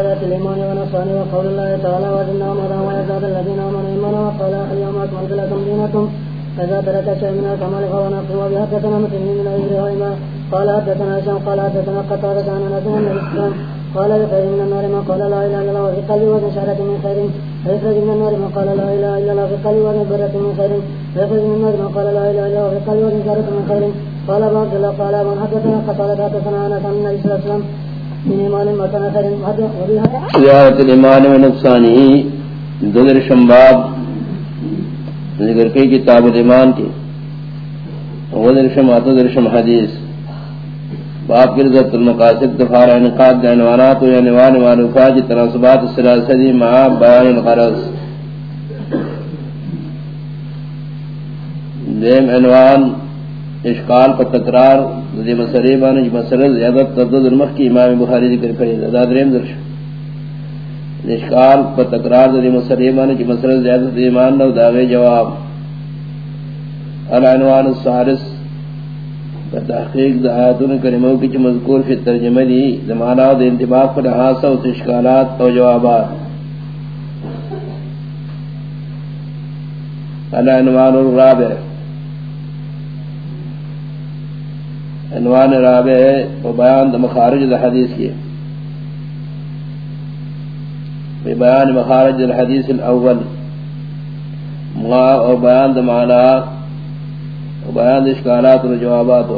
آيات الإيمان ونصاني وقول الله تعالى وإنا أمرا ويزداد الذين آمنوا إيمانا وقال اليوم أكملت لكم دينكم فإذا ترك شيء من الكمال فهو نقص وبحدثنا مسلم من أجله إما قال حدثنا هشام قال حدثنا قتادة عن أنس بن الإسلام قال بخير من النار من قال لا إله إلا الله وفي قلبي وزن شهادة من خير ويخرج من النار من قال لا إله إلا الله في قلبي وزن برة من خير ويخرج من النار من قال لا إله إلا الله في قلبي وزن شهادة من خير قال أبو عبد الله قال من حدثنا قتادة حدثنا أنس عن النبي صلى الله عليه وسلم زیارت الایمان و نقصانی، دگر شمباب ذکر کی کتاب الایمان کی ودر شم اتو در شم حدیث باب گرزت المقاصد دفار انقاد عنوانات و عنوان معلوفات تناسبات السلاسلی مع بیان الغرض۔ دیم عنوان، اشکال پر تکرار دی مسئلے بانے جو مسئلہ زیادت تردد المخ کی امام بخاری ذکر کرے دا درین درش. اشکال پر تکرار دی مسئلے بانے جو مسئلہ زیادت ایمان نو داغے جواب. العنوان السالس تحقیق دا آیاتون کریموں کی جو مذکور فی ترجمہ دی زمانہ دا انتباق پر حاصل و اشکالات و جوابات. العنوان الرابع. عنوان رابع ہے وہ بیان دا مخارج دا حدیث کی بی بیان مخارج الحدیث الاول۔ ما اور بیان دا معنی و بیان دا اشکالات و جوابات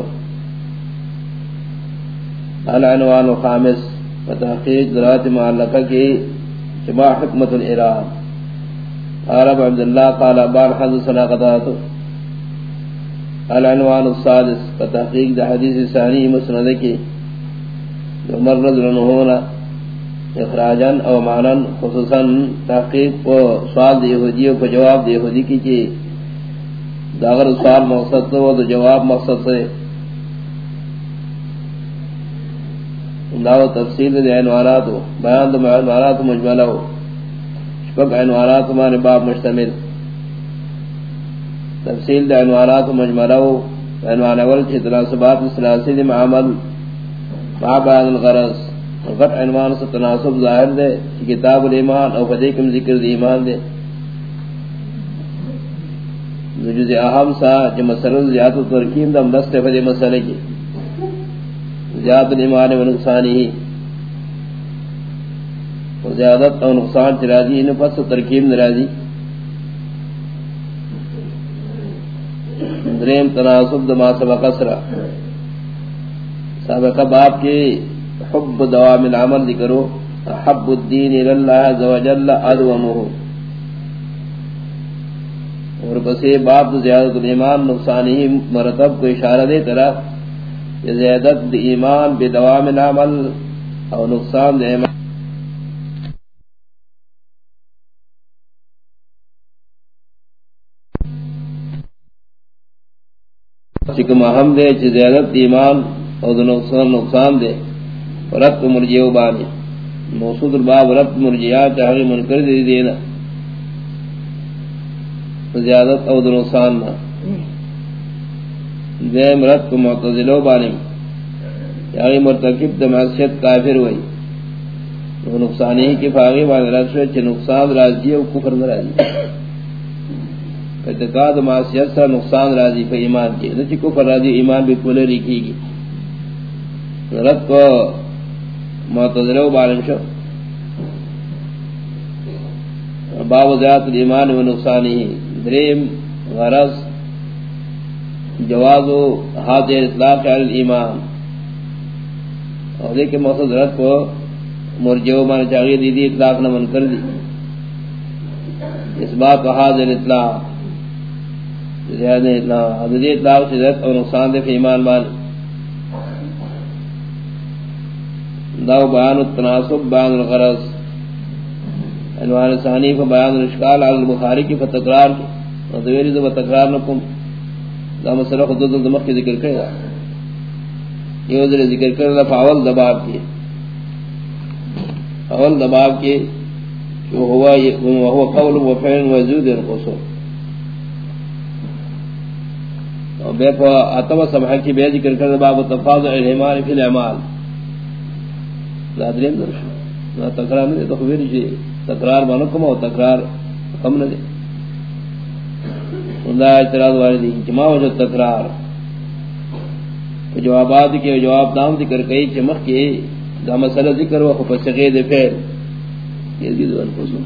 العنوان الخامس۔ و تحقیق درات معلقہ کی جماع حکمت الارام عرب عبداللہ قال بار حدث صلاقتاتو العنوان السادس فتحقیق دا حدیث ثانی مسند کی عمر رضی اللہ عنہ اخراجا او معنا، خصوصا تحقیق کو سوال دی یہودیوں کو جواب دی یہودی کی چی داغر سوال مقصد تو تو جواب مقصد سے داو تفصیل دی عنوانات بیان دی عنوانات مجملہ ہو شپک عنوانات مانے باب مشتمل. تفصیل دا عنوانات و مجمرہ عنوان اول چھ تناسبات سلاسی دی معامل مع بیان الغرص غٹ عنوان سے تناسب ظاہر دے کتاب الایمان او فدیکم ذکر دی ایمان دے. جز اہم سا جو مسئلہ زیادت و ترکیم دا مدست فدی مسئلہ کی. زیادت الایمان و نقصانی ہی. زیادت او نقصان چرازی انہوں پس ترکیم نرازی دریم تناسب دما سبق اسرا سابق باب کی حب دوام العمل ذکرو حب الدین الاللہ عز و اور بسے باب زیادت الایمان نقصانی مرتب کو اشارہ دے ترا. زیادت ایمان بدوام العمل او نقصان دے ایمان. چکم اہم دے، چی زیادت ایمان او دو نقصان نقصان دے۔ رب مرجیو بانی۔ موصود الباب رب مرجیات چاہی منکر دی دینا۔ زیادت او دو نقصان نا۔ دیم رب معتظلو بانی۔ چاہی مرتکب دا معصیت کافر ہوئی۔ وہ نقصانی کی فاغی بانی رب شوئے چی نقصان راضی او کفر نراضی اعتقاد معصیت سے نقصان راضی فی ایمان کی نچی کفر راضی، ایمان بھی کولے رکھی گی۔ رد کو معتذرہ و بارن شو۔ باب زیادت ایمان و نقصانی دریم غرص جواز و حاضر اطلاق علی ایمان اور دیکھ مقصد رد کو مرجو مان چاہیے دی دی اطلاق نہ من کر دی۔ اس باب کا حاضر اطلاق۔ زیادہ اطلاع، حضرت اطلاع شدت اور نقصان دے فی ایمان بان. داو بیان التناسب، بیان الغرض. عنوان ثانی فا بیان الاشکال علی البخاری کی فتقرار کی. دویری دو تقرار نکم. دا مسئلہ خود دو دمخ کی ذکر کرے گا. یہ وزر ذکر کرے گا فاول دباب کی. اول دباب کی وهو قول وفعل وزود القصور. بے پا اتم سمحہ کی بے ذکر کرنے باب تفاضع الہمان فی الاعمال لا درین درش. تکرار نہیں، تو خبر جی. تکرار بانو کم ہو تکرار کم نہ دے خدا اعتراض والے دی جمع ہو جو تکرار. جوابات کے جواب دام ذکر کئی چمک کے دا مسئلہ ذکر ہوا خب سغید فعل. یہ دید انفسو.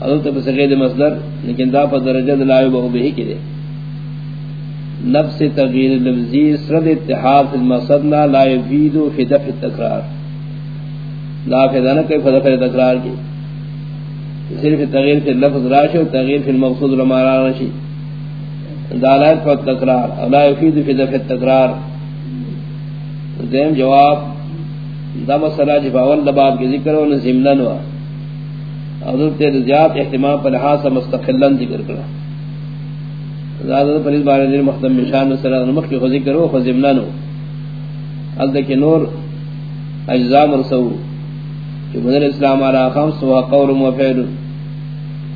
اگر تو سغید مصدر، لیکن دا پر درجہ دلائے بہو بہی کے دے. نفس تغییر لفظی سرد اتحاد فی المصدنا لا یفیدو فی دفع تکرار. لا فیدانا کئی فدفع تکرار کی. صرف تغییر فی اللفظ راشی و تغییر فی المقصود رمارا راشی. دالائت فت تکرار لا یفیدو فی دفع تکرار. دیم جواب، دا مسئلہ جی جفاول لباب کی ذکر و نزملن و حضور تیر زیاد احتمام پر لحاظ مستقلن ذکر کرا زیادہ پر اس بارے دیر مختم مشان مسئلہ نمک کی خوزی کرو خوزملنو حل دکی نور اجزاء مرسو۔ کہ مدر اسلام علا خمس و قول و فعل۔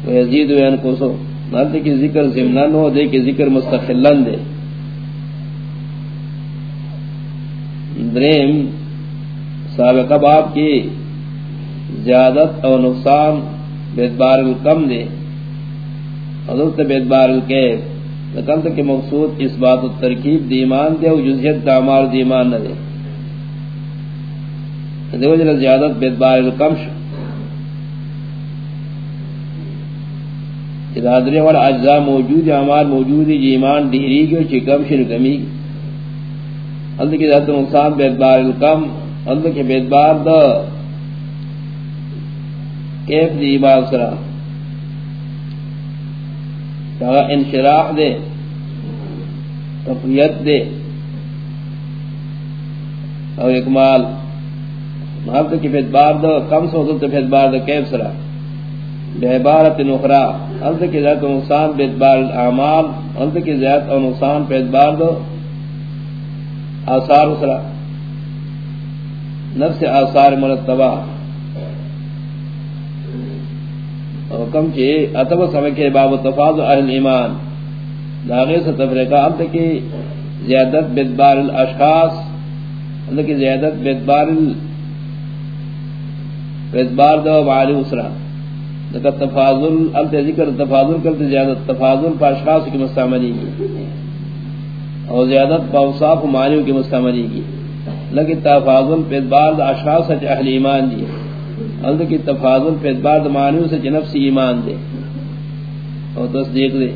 و یزید و ینکوسو حل دکی ذکر زملنو دے کی ذکر مستقلن دے۔ دریم، سابقہ باب کی زیادت اور نقصان بیدبار الکم دے۔ حضرت بیدبار الکیب نکلت کے مقصود اس بات ترکیب دیمان دے اور جزیت دامار دیمان نہ دے۔ دیو جل زیادت بیدبار الکم شو۔ کہ ادادری والا اجزاء موجود ہے اعمال موجود ایمان ڈہری گی چکم شن کمی گی۔ اللہ کی ذات نقصان بیدبار الکم اللہ کی بیدبار دا کیف دی ایمان سرا۔ کہا انشراح دے، تقویت دے، اور اکمال محبت کی بیدبار دا کم سو دلتا بیدبار دا کیف سرا؟ بہبارت نخرا اللہ کی ذات و نقصان بیدبار الاعمال اللہ کی ذات اور نقصان بیدبار دا آثار اسرا نفس آثار مرتبہ۔ حکم چی اتب سمکے باب تفاض اہل ایمان۔ داغی سے تفریقہ اب تکی زیادت بدبار الاشخاص اب تکی زیادت بدبار بدبار دو معالی اسرا لکہ تفاضل اب ذکر تفاضل کرتے زیادت تفاضل پا اشخاص کی مستعملی کی اور زیادت باوصاف معنیوں کی مستعملی کی لیکن تفاضل پہ بعد اشخاص سے اہل ایمان دی۔ الد کی تفاضل پہ بعد معنیوں سے نفس ایمان دے اور تصدیق دے،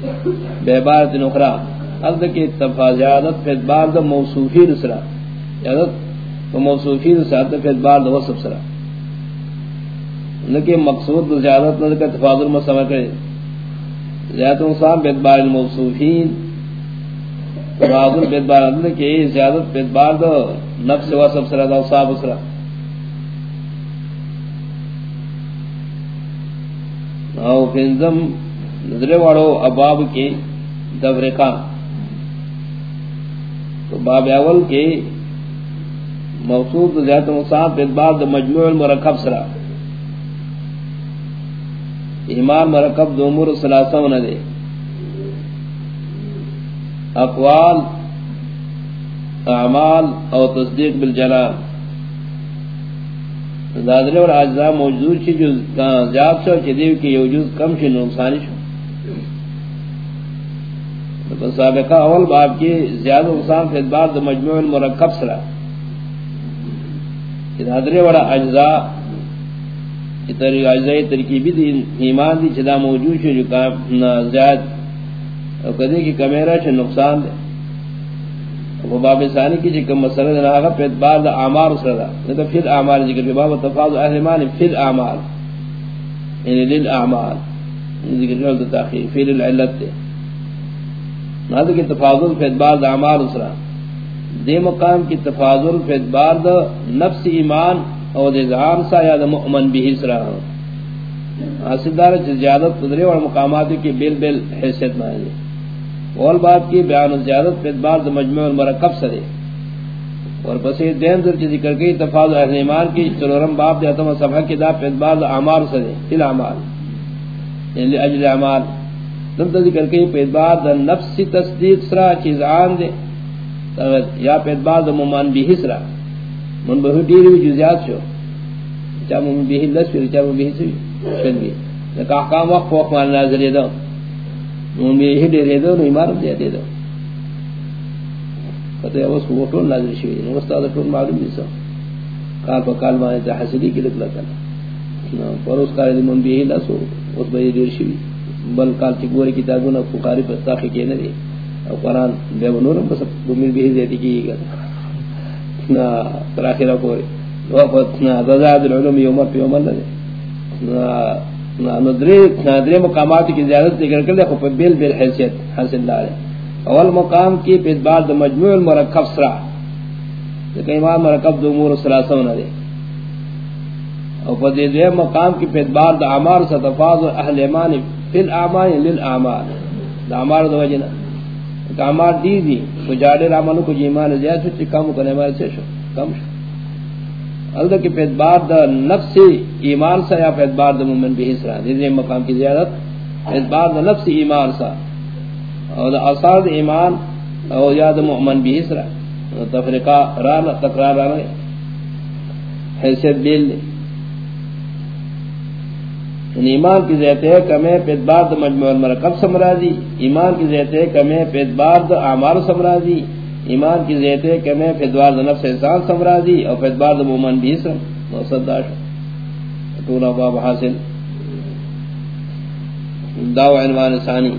بے بار نخرا الد کی تفاضلت پہ اعتبار بعد موصوفی رسرا زیادت تو موصوفی رسرا پہ اعتبار بعد وصف سرا۔ لیکن مقصود زیادت نہ کہ تفاضل مسمع کرے۔ زیادت انسان بے بار الموصوفین تفاضل بیدبار اندر کی زیادت بیدبار دو نفس و سب سرہ دا صاحب سرہ او فنزم نظر وارو اباب کی دورقا تو باب اول کی موصول زیادت مصاب بیدبار دو مجموع المرکب سرہ ایمان مرکب دو امور سلاسہ نہ دے اقوال، اعمال او تصدیق بالجلال. دادرے اور اجزاء موجود چھ جو زیاد شو چھ دیو کی یو کم چھ نقصانی شو. تو سابقہ اول باب کی زیادہ نقصان فی ادبار دا مجموع المرکب سرا. دادرے اور اجزاء اجزاء ترکیبی دی ایمان دی چھ دا موجود شو جو زیاد او کدی کی کمیرا چھ نقصان دے. وہ باب ثانی کی جکم مسئلہ دے آگا پہ اتبار دا آمار اسرا دا۔ لیکن پھر آمار ذکر باب تفاضل اہل ایمان پھر آمار یعنی لیل آمار ذکر کرو دا تاخیر پھر العلت دے نہ کہ تفاضل پہ اتبار دا آمار اسرا دے مقام کی تفاضل پہ اتبار دا نفس ایمان او دے ظہام سا یا دا مؤمن بھی اسرا حاصل دار زیادت قدرے اور مقامات کی بل بل حیثیت مانی اول بات کی بیان زیادت پہ ادبار دا مجموع المرکب سرے۔ اور بسی دین در چیزی کر گئی تفاظ اہل ایمان کی چلورم باب دے اتم صفحہ کی دا پہ ادبار دا عمار سرے، تل عمال یعنی اجل عمال دم تا ذکر گئی پہ ادبار دا نفس تصدیق سرا چیز آن دے۔ یا پہ ادبار دا ممان بھی سرا۔ من بہو دیری ہوئی جزیات شو۔ چا مومن به لس وی چا مومن به سی شد وی لکه احکام وقت وقت مان نازل ده مومن به نو کو نازل معلوم کال کال بل کال چې ګوري کتابونه فقاری په تاخه کې نه دي او قران به بس نا العلوم پی دے ندری ندری مقامات کی زیادت ذکر کر لے خوب بیل بیل حیثیت حاصل دارے اول مقام کی پیت بار دا مجموع المرکب سرا لیکن امام مرکب دو امور سلاسہ ہونا دے او پا دے مقام کی پیت بار دا عمار سا تفاض اہل ایمان فی الاعمال للعمال دا عمار دو وجنا عمار دی دی تو جاڑے رامانو کو جیمان زیاد شو چی کم کنے مارے سے شو کم شو الدہ کی پیدبار دا نفس ایمان سا یا پیدبار دا مومن بھی حسرا دیدے مقام کی زیادت پیدبار دا نفس ایمان سا. اور دا اثار دا ایمان او یا دا مومن بھی حسرا تفرقہ رانا تقرار رانا حیثیت بیل دے. ان ایمان کی زیادت ہے کمیں پیدبار دا مجموع المرکب سمرازی ایمان کی زیادت ہے کمیں پیدبار دا آمار سمرازی ایمان کی زیتے کہ میں فدوار دا نفس انسان سمرازی اور فدوار دا مومن بھی سم. نو صداش طولہ باب حاصل. داو عنوان ثانی.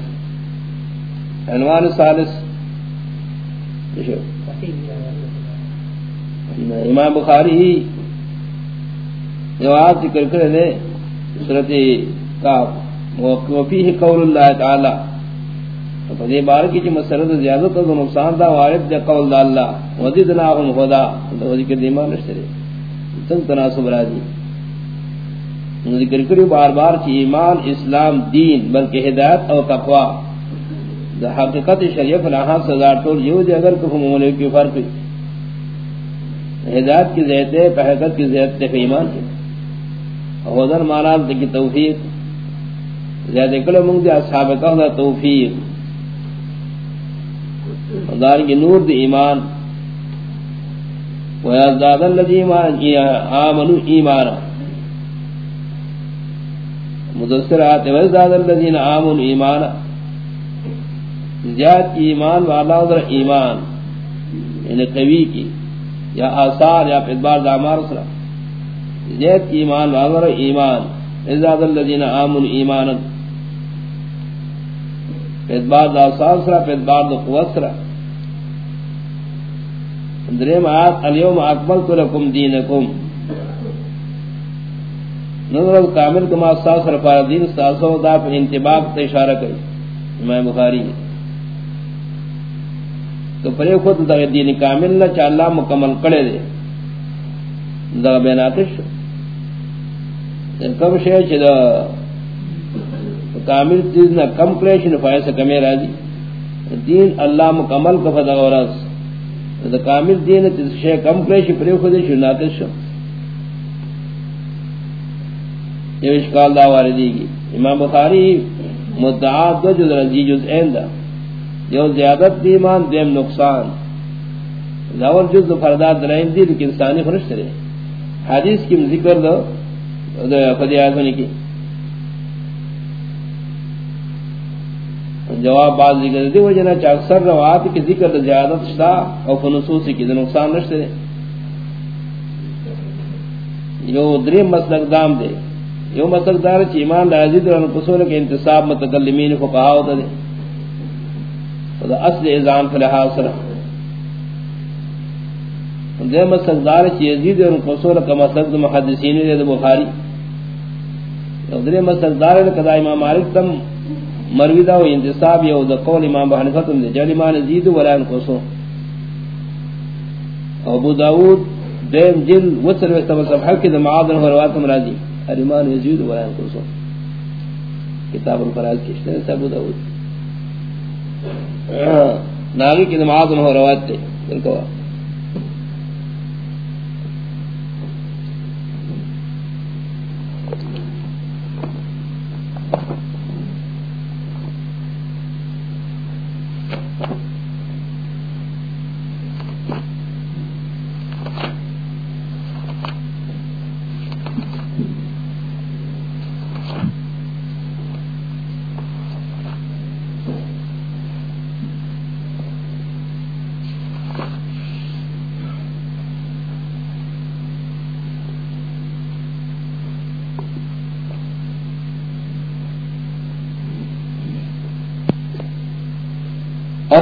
عنوان ثالث. امام بخاری ہی جواب ذکر کرے دے. صورت کاف. وفیہ قول اللہ تعالی. فدی بار کی جو مسرت زیادہ تو نقصان دا وارد دے قول دا اللہ وزدناہم خدا تو ذکر دیمان نشترے تن تناسب راضی ذکر کری بار بار چی ایمان، اسلام، دین بلکہ ہدایت او تقوی دا حقیقت شریف لہا سزار طول یو دے اگر کفو مولے کی فرق ہدایت کی زیادہ پہ حقیقت کی زیادہ پہ ایمان کی. حضر مانا کی توفیق. زیادہ کلو منگ دے اصحاب کا توفیق. دار کی نور دی ایمان۔ ویازداد اللذی آمنو ایمانا مدسر آتے ویازداد اللذین آمنو ایمانا زیاد ایمان والا در ایمان یعنی قوی کی، یا آثار، یا ادبار دامار سرا۔ زیاد ایمان والا در ایمان۔ ویازداد اللذین آمنو ایمانا ادبار دا آثار سرا ادبار دا قوت سرا۔ دریم آیات الیوم اکملت لکم دینکم. نظر کامل کما ساس رفار دین ساسو دا پر انتباق تا اشارہ کری۔ امام بخاری۔ تو پرے خود دا دین کامل نا چا اللہ مکمل کڑے دے۔ دا بیناتش کم شے چھ دا کامل چیز نا کم کریش نفائے کمی راضی۔ دین اللہ مکمل کفا دا غورس دا کامل دین تے شے کم کرے شی پرے خود شو ناتش شو. یہ اشکال دا واردی گی. امام بخاری مدعا دو جز رضی جز این دا. جو زیادت دیمان دیم نقصان. داول جز دو فرداد درائن دی، لیکن ثانی خرشت رہے حدیث کی ذکر دو خدی آیت ہونے کی. جواب بعض ذکر دی وجہ نہ اکثر روایت کی ذکر دا زیادت شتا او فنصوص کی نقصان نشتے دے۔ یو دریم مسلک دام دے۔ یو مسلک دار چ ایمان عزیز اور قصور کے انتصاب متکلمین فقہا ہوتا دے۔ خدا اصل اذان فی الحاصل دے مسلک دار چ یزید اور قصور کا مسلک محدثین دے، دا بخاری۔ یو دریم مسلک دار کدا امام مالک تم مروی دا و انتصاب یو دا قول امام بحنفتم دے جلی مان زید ولا انقصو ابو داود دیم جل وصل و استمع صفحہ کی دا معادن و رواتم راضی اریمان زید ولا انقصو کتاب الفراز کشتے ہیں ابو داود. ناغی کی دا معادن و روات دے دلکوا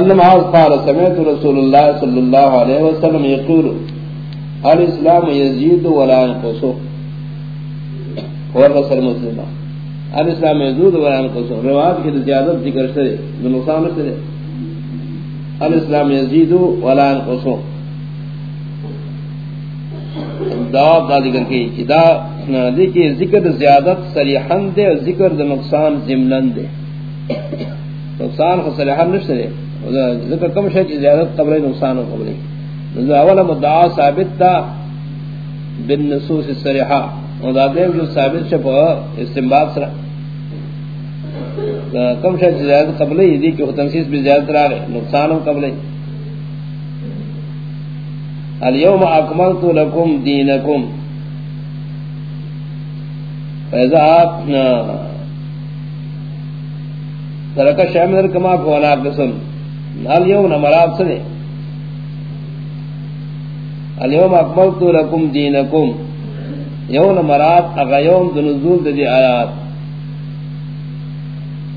ان معاذ قال سمعت رسول الله صلى الله عليه وسلم يقول الاسلام يزيد ولا ينقص؟ اور رسول مسلم الاسلام يزيد ولا ينقص؟ روایت کی زیادت ذکر سے نقصان سے الاسلام يزيد ولا ينقص؟ دا دا ذکر کی، کہ دا دیکھیے ذکر زیادت صریحن دے، اور ذکر دا نقصان ضمنن دے۔ نقصان کو صریحن نشتے دے۔ ذکر کم شے کی زیادت قبل نقصان و قبل اولا مدعا ثابت تا بن بالنصوص السریحہ ودا دیم جو ثابت شے پا استنباب سرا. کم شے کی زیادت قبل ہی دی کہ تنسیس بھی زیادت را گئے نقصان و قبل اليوم اکملت لکم دینکم. فیضا آپ ترکا شامل کما فولا قسم اليوم مراد سنے اليوم اکملت لکم دینکم. یوم مراد اغا یوم دو نزول دی آیات.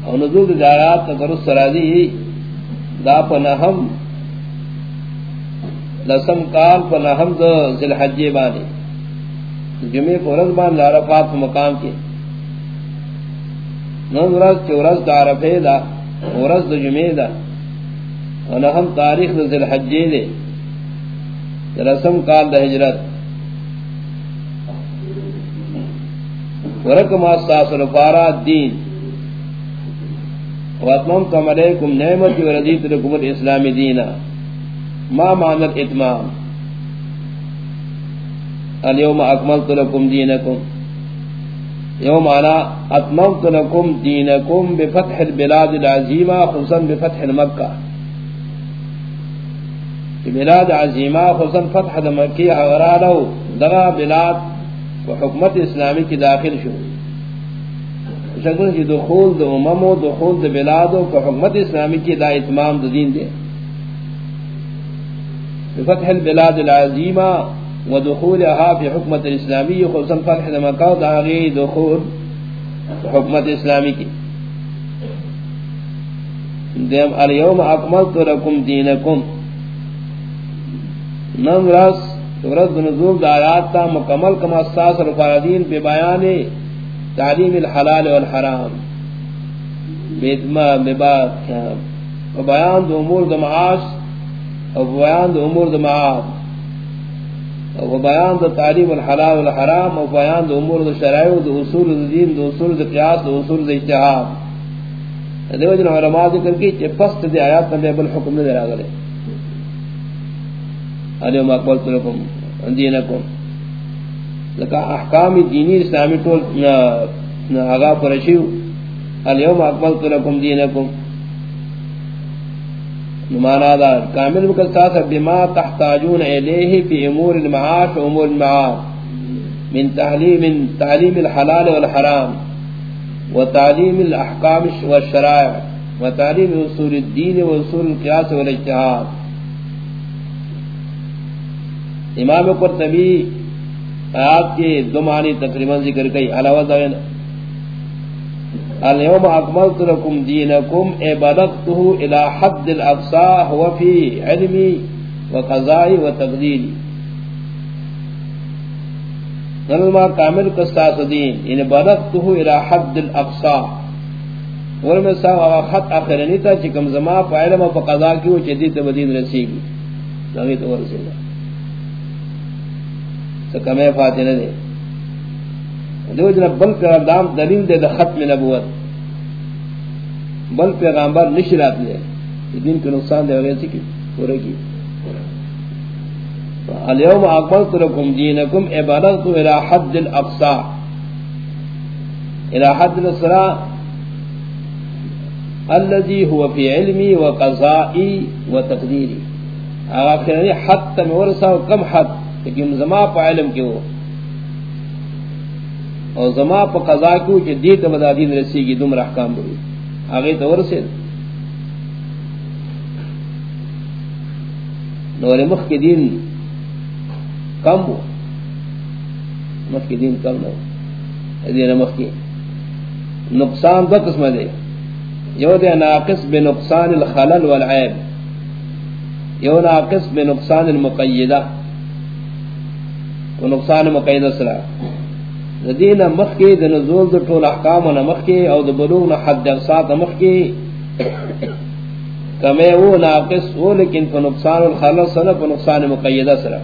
او نزول دی آیات تکر اس دا پا لسم کال پا نحم ذل حجی بانی جمعی کو رض بان مقام کی نون رض چو دا عرفے دا ورز دا جمعی دا ونہم تاریخ دا ذل حجی دے رسم کال دا حجرت ورکم آستاس رفارا دین واتممتم علیکم نعمتی ورزیت لکم الاسلام دینا۔ ما معنی الاتمام؟ اليوم اکملت لکم دینکم۔ یوم انا اتممت لکم دینکم بفتح البلاد العظیمہ، خصوصا بفتح المکہ بلاد عظیمہ خصوصا فتح مکی اغرالو دغا بلاد و حکمت اسلامی کی داخل شو. شکل کی دخول دو امم و دخول دو بلاد و حکمت اسلامی کی دا اتمام دو دین دے بفتح البلاد العظیمہ و ودخولها في حكمة الإسلامية خصوصا فتح مكة داغي دخول حكمة الإسلامية دیم اليوم اکملت لكم دینکم. نم رس رد نزول دایات تا مکمل کم اساس رفاردین بے بیان تعلیم الحلال والحرام. بیدما بباد و بیان دو امور دو معاش، و بیان دو امور دو معاد و بیان دا تعلیم الحلال والحرام، و بیان دا امور دا شرائع دا اصول دا دین، دا اصول دا قیاس، دا اصول دا اجتحاب دیو جن علماء ذکر کی چی پست دی آیات نبی بل حکم ندر آگلے اليوم اقبلت لكم دینکم لکا احکام دینی اسلامی طول آغا پرشیو اليوم اقبلت لكم دینکم نمانا دار کامل بکل ساتھ بما تحتاجون الیہ فی امور المعاش و امور المعاش، من تعلیم تعلیم الحلال والحرام، و تعلیم الاحکام والشرائع، و تعلیم اصول الدین و اصول القیاس والاجتحاد امام قرطبی آیات کے دو معنی تقریباً ذکر کئی، علاوہ دوینا اليوم اكملت لكم دينكم اي بلغته الى حد الاقصى هو في علمي وقضائي وتقديري نلما كامل قصاص دين ان بلغته الى حد الاقصى ورمه سا خط اخرنی تا چکم زما فعلم و قضا کی و جدید بدین رسیگی۔ نوی تو رسیگا سکمے فاتنہ دے۔ دیو جنا بل پیغام دلیل دے دا ختم نبوت۔ بل پیغامبر نشرات لے دین کے نقصان دے وغیر سکی پورے کی۔ اليوم اقبلت لكم دينكم ابلغت الى حد الاقصى الى حد الصلاه الذي هو في علمي وقضائي وتقديري اخر حد مورثه كم حد۔ کہ زما پا علم کیوں اور زما پا قضا کیوں کہ دیت بدا دین رسی گی دم رحکام بڑی آگئی تو ورسے نور مخ کے دین کم ہو مخ کے دین کم نہ ہو دین مخ کی نقصان دو قسم دے یو دے ناقص بے نقصان الخلل والعیب۔ یو ناقص بے نقصان المقیدہ و نقصان مقیدہ سرا. دین مخ کی دن نزول دو طول احکام و نمخ کی او دو بلوغ حد اقصاد نمخ کی کمے وہ ناقص وہ لیکن پا نقصان الخلص سرا پا نقصان مقیدہ سرا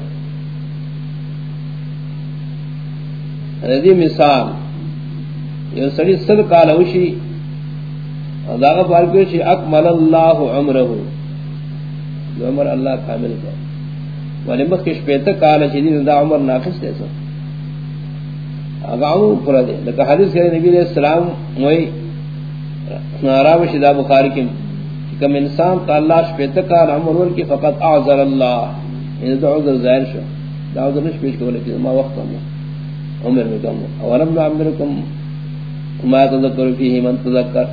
دی مثال یہ سڑی سر کالوشی داغ پارکوشی اکمل اللہ عمرہ عمر اللہ کامل کر ولی مخش پیتا کالا چیدین دا عمر ناقص دے سا اگاؤں پورا دے. لکہ حدیث کرے نبی علیہ السلام موئی نارام شدہ بخاری کی کم انسان تا اللہ شپیتا کالا عمر ورکی فقط اعذر اللہ. یعنی دا عذر ظاہر شو. دا عذر نش پیش کولا کہ ما وقت ہم. عمر میں کم اولم نعمرکم. ما تذکر فیہی من تذکر.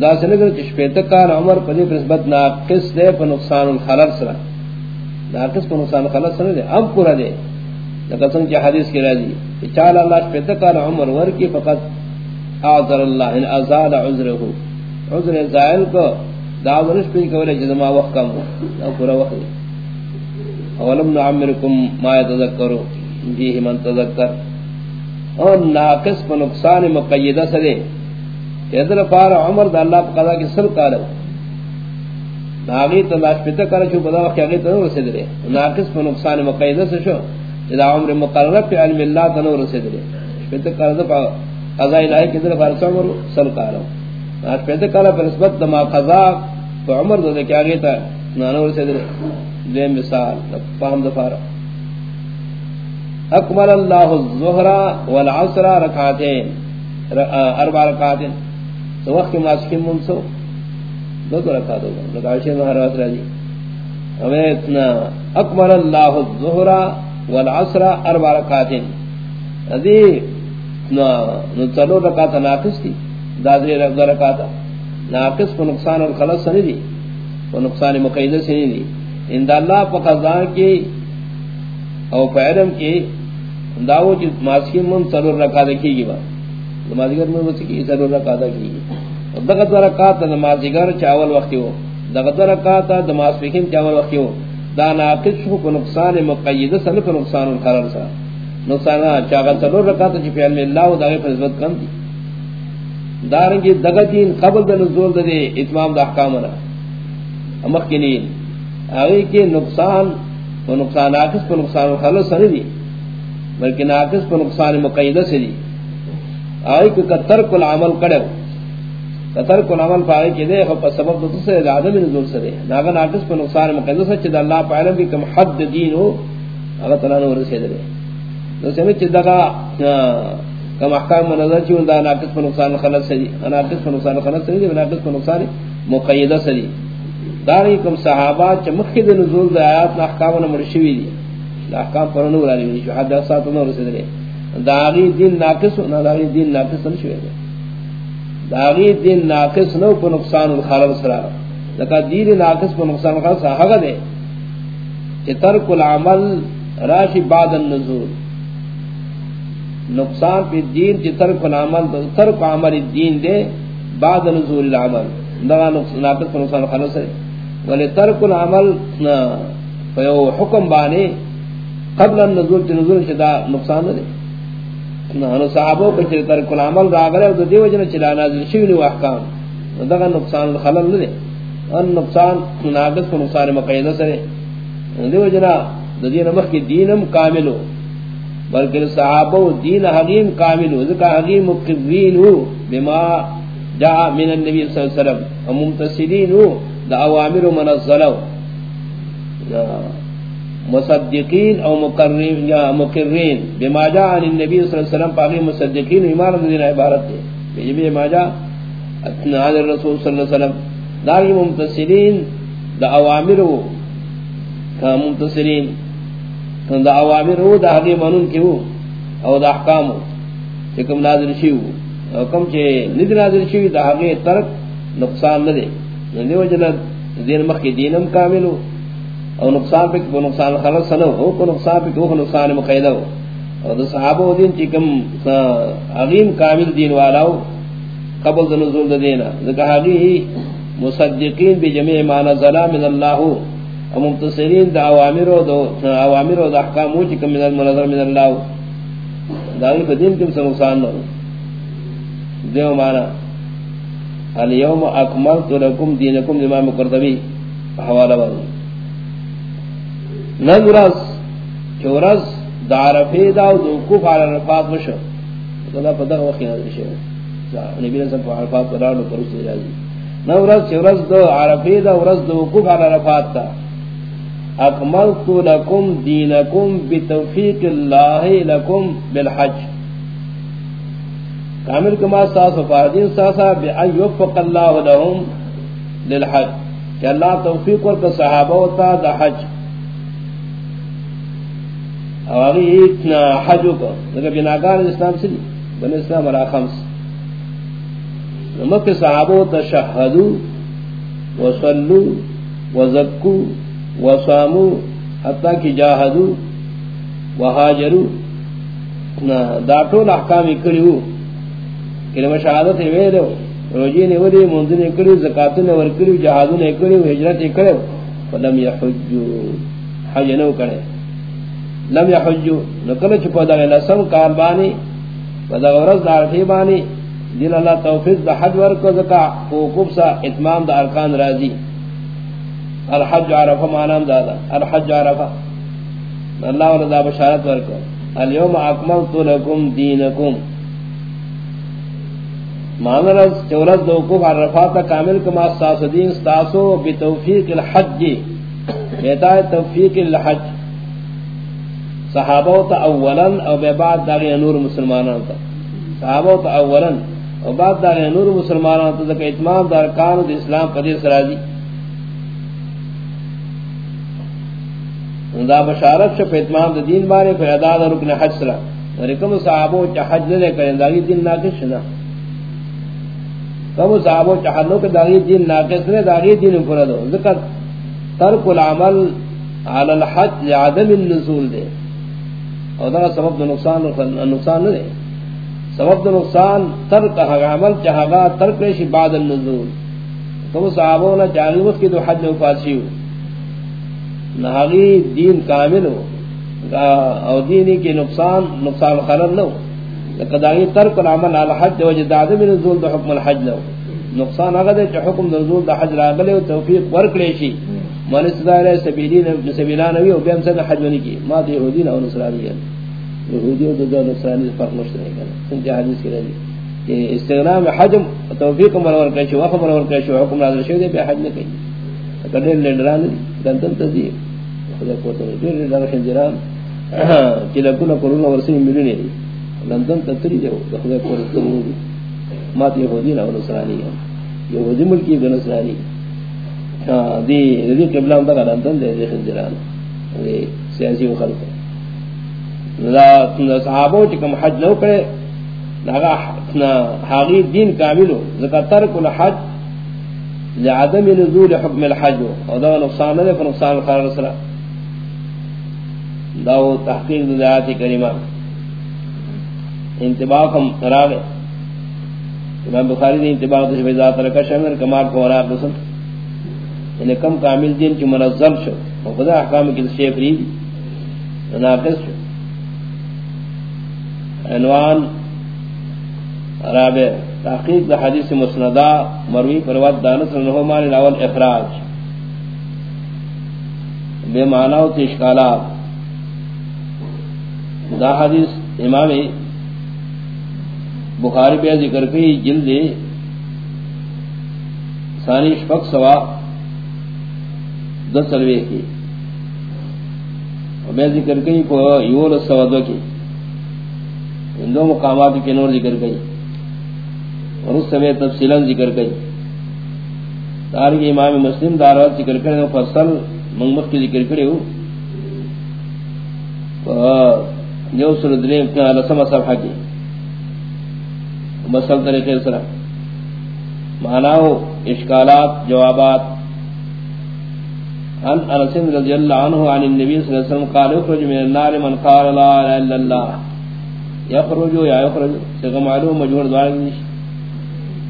دا سنگر چش پیتا کار عمر پدی پرسبت ناقص دے پا نقصان الخلر سرا ناقص پا نقصان الخلر سرا دے اب پورا دے لکہ سنگ چی حدیث کی راضی کہ چال اللہ چش پیتا کار عمر ور کی فقط اعذر اللہ ان ازال عذرہ عذر زائل کو دا ورش پیش کولے جزما وقت کم ہو دا پورا وقت دے اولم نعمرکم ما یتذکرو. جیہ من تذکر. اور ناقص پا نقصان مقیدہ سرے ادھر پار عمر دا اللہ پا قضا کی سل کارو ناغی تلاش پیتا کرا چو بدا وقت اگی تنو رسید رے. ناقص پر نقصان مقیدہ سے شو. جدا عمر مقرر پی علم اللہ تا تنو رسید رے. پیتا کرا دا پا قضا الہی کی ادھر پار عمر سل کارو ناش پیتا کرا پر نسبت دا ما قضا پا عمر دا کیا اگی تا نانو رسید رے. دیم مثال فهم دا پارا اکمل اللہ الظہر والعصر رکعتین. اربع رکعتین. تو وقت ماسکین منسو دو دو رکھا دو لگا عشی محروات راجی ہمیں اتنا اکمر اللہ الظہر والعصر اربع رکاتین ادھی نتلو رکاتا ناقص تھی۔ دادری رکھا رکاتا ناقص کو نقصان اور خلص سنی دی۔ کو نقصان مقیدہ سنی دی۔ اندہ اللہ پا قضان کی او پا علم کی داو چی ماسکین من تلو رکاتا کی گی بات نمازگر میں وسی کی ضرور رکعت کی۔ دغت رکعت نمازگر چاول وقت ہو دغت رکعت نماز فکین چاول وقت ہو دا ناقص کو نقصان مقید سن کو نقصان القرار سا نقصان چاغ ضرور رکعت چ فعل میں اللہ دا فضلت کم دی دارن کی دغتین قبل د نزول دے اتمام د احکام نہ مخکنین اوی کے نقصان و نقصان ناقص کو نقصان خلص سن دی بلکہ ناقص کو نقصان مقید سے دی آئی کو کتر کل کہ ترک العمل کرو ترک العمل پائے کہ دے خب سبب دو سے عدم نزول سے دے. ناغا ناقص پر نقصان مقدس ہے چیز اللہ پا علم بھی کم حد دین ہو اگر تعالیٰ نے ورسے دے. تو سمجھ چیز دقا کم احکام منظر چیز دا ناقص پر نقصان خلص سے دی. ناقص پر نقصان خلص سے دی ناقص پر نقصان مقیدہ سے داری کم صحابہ چا مخید نزول دا آیات نا احکام نا مرشوی دی. احکام پر نور علی دی. جو حد احسات نا ورسے دے. داغی دین ناقص نہ داغی دین ناقص نہ شوے دے۔ داغی دین ناقص نہ کو نقصان الخلق سرا۔ لکا دین ناقص کو نقصان الخلق سرا حق دے۔ کہ ترک العمل راشی بعد النزول۔ نقصان پی دین چی ترک العمل ترک عمل الدین دے بعد نزول العمل۔ دغا ناقص کو نقصان الخلق سرا۔ ولی ترک العمل فیو حکم بانے قبل النزول چی نزول چی نقصان دے۔ نو صحابو کو چر تر کل عمل راغلے او دیو جن چلا نازل شوی نو احکام. دغه نقصان خلل نه ان نقصان ناقص کو نقصان مقیدہ سره. دیو جنا د دین مخ کی دینم کاملو بلکہ صحابو دین حقیم کاملو ذکا حقیم مقبین بما جاء من النبي صلی اللہ علیہ وسلم. وممتثلین دا اوامر منزلو مصدقین او مقررین یا مقررین. بما جاء عن النبی صلی اللہ علیہ وسلم پاکی مصدقین ایمان دین عبارت دے. بیجبی ما جاء اتنا علی الرسول صلی اللہ علیہ وسلم. داری ممتصلین، دا اوامر اوامرو کا ممتصلین. دا اوامر اوامرو دا حقی منون کیو او دا احکامو چکم نازل شیو او کم چے ند نازل شیو دا حقی ترک نقصان ندے. دیو جنہ دین مخی دینم کاملو او نقصان پہ کو نقصان خلص نہ ہو کو نقصان پہ کو نقصان مقیدہ ہو. اور صحابہ دین چکم عظیم کامل دین والا ہو. قبل نزول دینا. ذکر حقی ہی مصدقین بجميع ما نزل من الله وممتصرين دا اوامر و دا اوامر و دا احکام و چکم من المنظر من الله داغی بدین کم سے نقصان نہ ہو. دیو مانا اليوم اکملت لکم دینکم امام قرطبی حوالہ بانی نظرس چورس دا عرفی دا و دو کف علی رفات مشو. اللہ پتہ وقی نظر شو نبی نظر پر عرفات پر رانو پر اس جازی نورس چورس دو عرفی دا ورس دو کف علی رفات تا. اکملت لکم دینکم بتوفیق اللہ لکم بالحج. کامل کما ساس و فاردین ساسا بی ان یوفق اللہ لهم للحج. کہ اللہ توفیق ورکا صحابہ ہوتا دا حج. او اگی اتنا حجو کا لگا بناگان اسلام سلی بن اسلام علا خمس. نمک صحابہ تشہدو وصلو، وزکو، وصامو، حتی کی جاہدو وحاجرو دا طول احکامی کریو کلمہ شہادت ویلو روجی نے ولی منذ نے کریو زکاة نے ورکریو جہادو نے کریو حجرت کریو فلم یحجو. حج نو کرے لم یحجو نکل چپو دا لسم کار بانی و دا غرز دا عرفی بانی دل اللہ توفیق دا حج ورکو زکا حقوق سا اتمام دا ارکان رازی الحج عرفہ معنام دادا الحج عرفہ اللہ والا دا بشارت ورکو اليوم اکملت لکم دینکم. مانرز چورز دو کو عرفات کامل کما ساس دین ستاسو بتوفیق الحج. کہتا ہے توفیق الحج صحابہ تا اولا او بے بعد داغی نور مسلمانان تا. صحابہ تا اولا او بعد داغی نور مسلمانان تا دکا اتمام دار کانو دا اسلام قدیر سرازی دا بشارت شف اتمام دا دین بارے پھر ادا دا رکن حج سرا. ورکم صحابہ چا حج نلے کریں داغی دین ناکش نا کم صحابہ چا حج چہنوں کے داغی دین ناقص نے داغی دین پر دو ذکر ترک العمل علی الحج لعدم النزول دے. اور دا سبب نقصان نقصان نہ دے سبب نقصان ترک عمل چاہا ترک شی بعد النزول. کم صحابہ نے چاہی اس کی تو حج میں فاسی ہو. نہاگی دین کامل ہو اور دینی کی نقصان نقصان خلل نہ ہو. قدائی ترک العمل على الحج وجد عدم نزول ده حکم الحج لو نقصان اگر دے حکم نزول ده حج راغلے و توفیق ورک لیشی من استدار سبیلین سبیلان وی و بیم سن حج ونی کی؟ ما دی یہودین او نصرانی یعنی. ہیں یہودی یعنی و دو نصرانی فرق مشترک ہے سن حدیث کے لیے کہ استغناء میں حج توفیق مرور کشو وقت مرور کشو حکم نازل شو دے پہ حج نہ کہیں اگر لنڈران دندن تزیر خدا کوتا ہے جو لنڈران خنجران. کہ چلکونا کرونا ورسیم ملونی لندن تتری جو خدا کو رسول مات یہودی نہ نصرانی ہے یہودی ملکی بن ہاں، دی دی قبلہ اندر لندن دے دے خندران دی سیاسی خلق۔ لا صحابہ کم حج نو کرے، لگا حاغی دین کامل زکا ترک الحج لعدم نزول حکم الحج اور دا نقصان دے فنقصان خار رسول دا تحقیق دعاتی کریمہ۔ انتباہ ہم خراب ہے امام بخاری نے انتباہ تو ذات رکھا شمر کمال کو وراب دسن انہیں کم کامل دین کی منظم شو. اور خدا احکام کی شیف رید ناقص شو. عنوان رابع. تحقیق دا حدیث مسندہ مروی پروات دانس رنہومان الاول اخراج. بے معنی و تشکالات دا حدیث امامی بخاری بیا ذکر کی جلد ثانی شفق سوا دس سلوے کی بیا ذکر کی کو یور سوا کی ان دو مقامات کے نور ذکر کی اور اس سمے تفصیلا ذکر کی تاریخ امام مسلم دارات ذکر کرے فصل منگمت کی ذکر کرے ہو جو سردلیم کے لسم صفحہ کی مسل طریقے سرا معناو، اشکالات، جوابات. ان انس رضی اللہ عنہ عن النبی صلی اللہ علیہ وسلم قال، اخرج من النار من قال لا اله الا الله يخرج یا يخرج سگا معلوم مجبور دوار گیش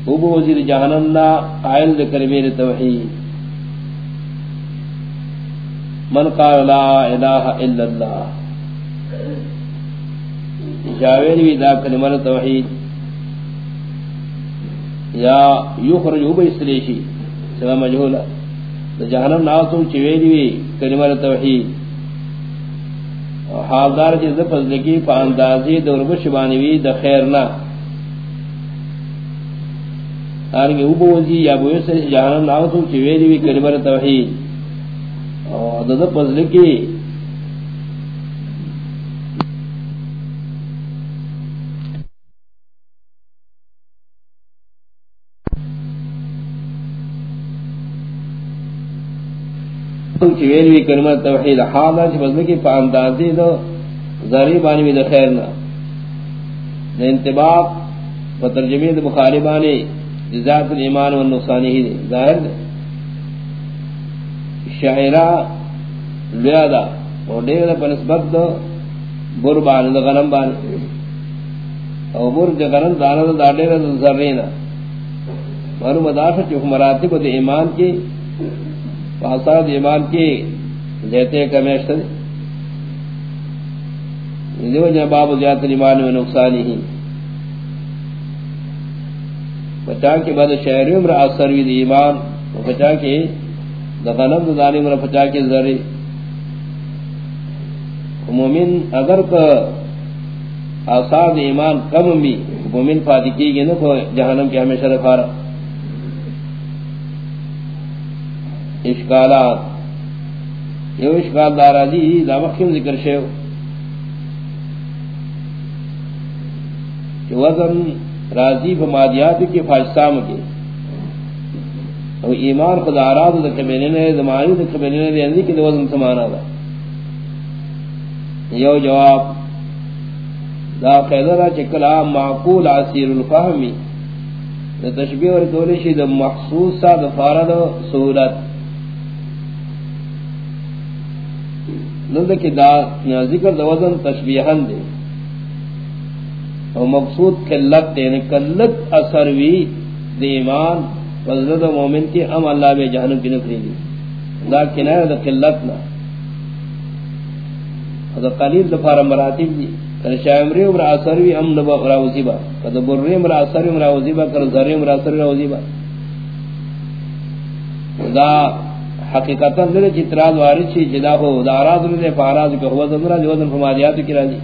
ابو وزیر جہنم نا قائل دے کلمے توحید. من قال لا الہ الا اللہ. جاویر وی دا کلمہ توحید. یا یخرج ابو اسلیشی سوا مجھولا جہنم ناسو چویلی وی کلمہ توحید. حالدار چی فضل لکی پا اندازی دور بشبانی وی دا خیرنا آرگی او بوزی یا ابو اسلیشی جہنم ناسو چویلی وی کلمہ توحید. دا دا لکی کی کلمہ توحید حالا چی ذری بانی خیرنا دا انتباق ترجمی بخاری بانی جزات الایمان و ہی ظاہر لیا دا اور دیر دا بر بانی غنم بانی او بر غنم دانا دا دا دیر دا ذرینا مراتب ایمان کی پاسا دا ایمان کی دیتے کمیشتا دی دیو جا باب زیادت ایمان و نقصانی ہی۔ بچا کے بعد شہری عمر اثر وی دی ایمان بچا کے دغنم دانی مر پچا کے ذری مومن اگر کا آساد ایمان کم بھی، مومن فاتی کی گئی نہ کو جہنم کے ہمیشہ رکھا رہا اشکالات. یہ اشکال دارا جی دامک کیوں ذکر شیو کہ وزن راضی بمادیات کے فاجسام کے او ایمان خدا اراد د کبینه نه زمانی د کبینه نه دی کی د وزن سمانا دا یو جواب. دا قاعده را چې معقول عسیر الفهم، د تشبیه ور کولې شي، د مخصوصه د فارد صورت نو کی دا ذکر د وزن تشبیهن دی او مقصود کلت یعنی کلت اثر وی د ایمان فضلت مومن کی ام اللہ بے جہنم کی نکری دی. دا کنایہ دا قلتنا دا قلیل دا فارم مراتب دی. کل شایمری امرا اثروی ام نبا راوزی با کل بری امرا اثروی امرا وزی با کل ذری امرا اثروی راوزی با دا حقیقتا در چتراز وارد چی جدا ہو، دا آراز رضی فاراز کے ہوا زمرا جو وزن فمادیاتو کی راجی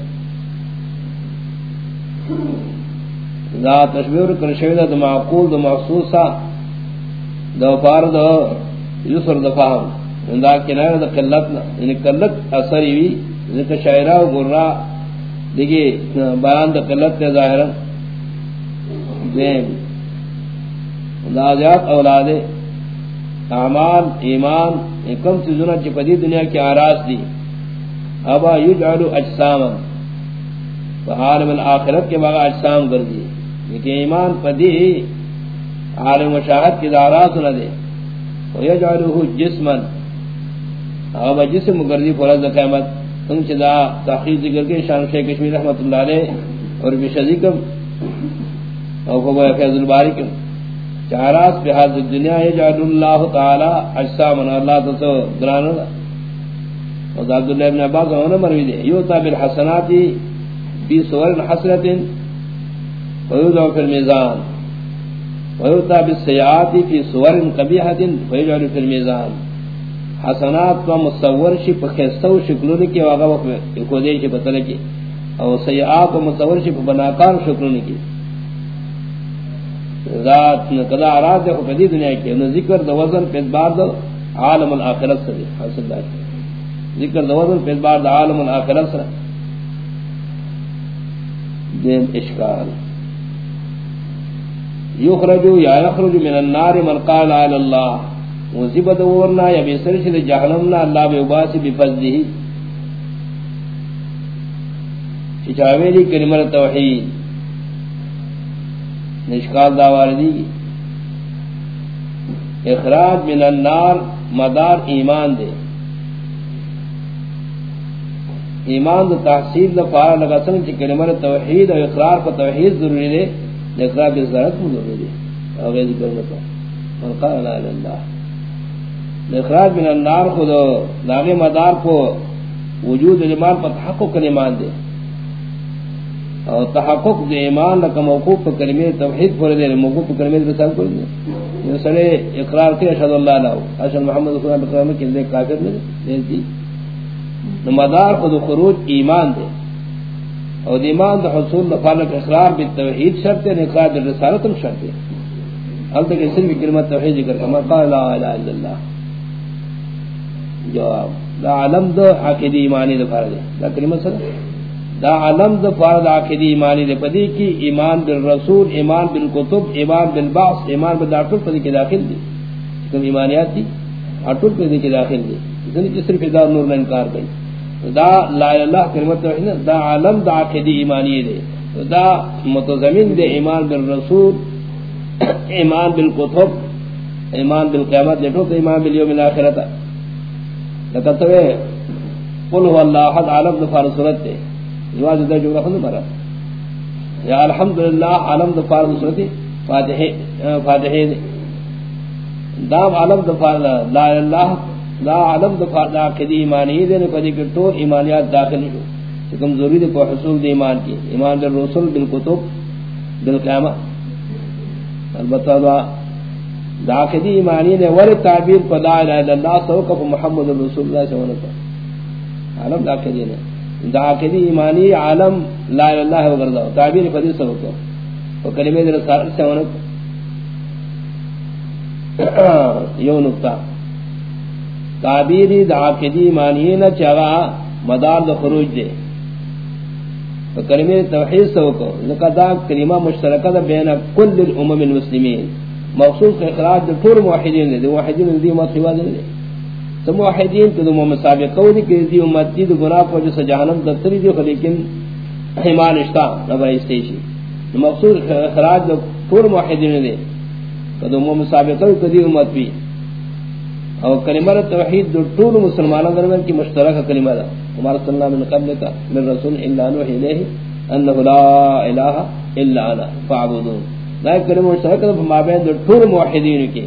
دا تشبیر کرشوی دا معقول، دا مخصوصا دو پار دو یسر دو فاہم دا کنائر دا قلت یعنی قلت اثری وی، ذکر شاعرہ و گرہ دیکھئے بیان دا قلت تے ظاہرہ دیم دا زیاد اولاد اعمال ایمان کم سیزونا چی پدی دنیا کی آراز دی۔ ابا یجعلو اجساما۔ فعالم الاخرت کے باغا اجسام کردی لیکن ایمان پدی عالم مشاہد کی دارات نہ دے۔ ویجعلوه جسما۔ او جسم گردی فرض قیامت۔ تم چدا تحقیق ذکر کے شان شیخ کشمیر رحمت اللہ علیہ اور بشذکم او کو فیض البارک چاراس بہذ الدنیا یجعل اللہ تعالی اجسامنا اللہ تو گران اور عبد اللہ ابن عباس انہوں مروی دے۔ یوتا بالحسنات فی صور حسنۃ ویوضع فی المیزان۔ ويؤتى بالسيئات في صور قبيحة فيجعل في الميزان حسنات و مصور شي بخيستو شکلون کی واغا وقت کو دے شي بتل کی او سیئات و مصور شي بناکار شکلون کی ذات نقدا اراد کو بدی دنیا کی نو ذکر دو وزن پہ بعد عالم الاخرت سے حاصل ہے۔ ذکر دو وزن پہ بعد عالم الاخرت سے۔ دین اشکال۔ یخرج یا یخرج من النار من قال علی اللہ۔ مصیبت ورنا یا بیسر شد جہنم نا اللہ بے باسی بفضلہ چچاویلی کلمہ توحید۔ نشکال داواردی اخراج من النار مدار ایمان دے. ایمان دا تحصیل دا فارا لگا سنگ چی کلمہ توحید و اقرار کو توحید ضروری دے، اقرار پا کی ضرورت ضروری دے. اوغه ذکر نکو من قال لا اله اخراج من النار خود داغه مدار کو وجود ایمان پر تحقق ایمان دے. اور تحقق دے ایمان لک موقوف پر کلمہ توحید پر دے موقوف پر کلمہ رسال پر دے یہ سڑے اقرار کرے اشہد اللہ لا اشہد محمد رسول اللہ صلی اللہ علیہ کافر نہیں دے دی. مدار خود خروج ایمان دے اور ایمان دا حصول لفالک اقرار بالتوحید شرط ہے اقرار بالرسالتم شرط ہے حال تک اسم کی کلمہ توحید ذکر کما قال لا الہ الا اللہ جواب دا علم دا عقیدی ایمانی دا فرد دا کلمہ سر دا علم دا فرد عقیدی ایمانی دا پدی کی ایمان بالرسول، ایمان بالکتب، ایمان بالبعث، ایمان بالدارتل پدی کی داخل دی۔ کم ایمانیات دی؟ اٹول پدی کی داخل دی۔ ذنی کی صرف دا نور نے انکار گئی دا لا اللہ کلمہ توحید دا علم دا عقیدی ایمانی دے۔ دا متضمن دے ایمان بالرسول، ایمان بالکتب، ایمان بالقیامت لیٹو تو ایمان بالیوم الاخرت لکن تو قل هو اللہ احد عالم دفار صورت دے۔ جواز دے جو رفض مرا۔ یا الحمدللہ، عالم دفار صورت فاتحے فاتحے دے۔ دام عالم دفار لا اللہ لا عالم دفار دا قدی ایمانی دے نے پدی کہ تو ایمانیات داخل ہو۔ کم ضروری دے کو حصول دے ایمان کی۔ ایمان بالرسول بالکتب بالقیامت البتہ دا دا داخلی ایمانی نے ور تعبیر پر لا اللہ سوقف محمد رسول اللہ صلی اللہ علیہ وسلم۔ عالم داخلی نے۔ داخلی ایمانی عالم لا الہ الا اللہ وغرضہ تعبیر پر دی سوقف و کلمہ در سار سے ہونے یو نقطہ. تعبیری داخلی ایمانی نہ چاہا مدار دو خروج دے. کلمہ توحید سے کو لقد کلمہ مشترکہ بین کل الامم المسلمین. مخصوص اخراج دے پور موحدین دے. موحدین دی امت دے. تو موحدین تو دو مسابقہ دی کہ دی امت دی گناہ کو جو جہنم دفتری دی لیکن ایمان اشتا نبا استیشی مخصوص اخراج دے پور موحدین دے تو دو مسابقہ دی. امت بھی اور کلمہ توحید دو طول مسلمانوں درمیان کی مشترکہ کلمہ دا ہمارا صلی اللہ من قبل کا من رسول اللہ نوحی لے انہو لا الہ الا انا فعبدون لا کلمہ مشترکہ دا مابین دو طول موحدین کی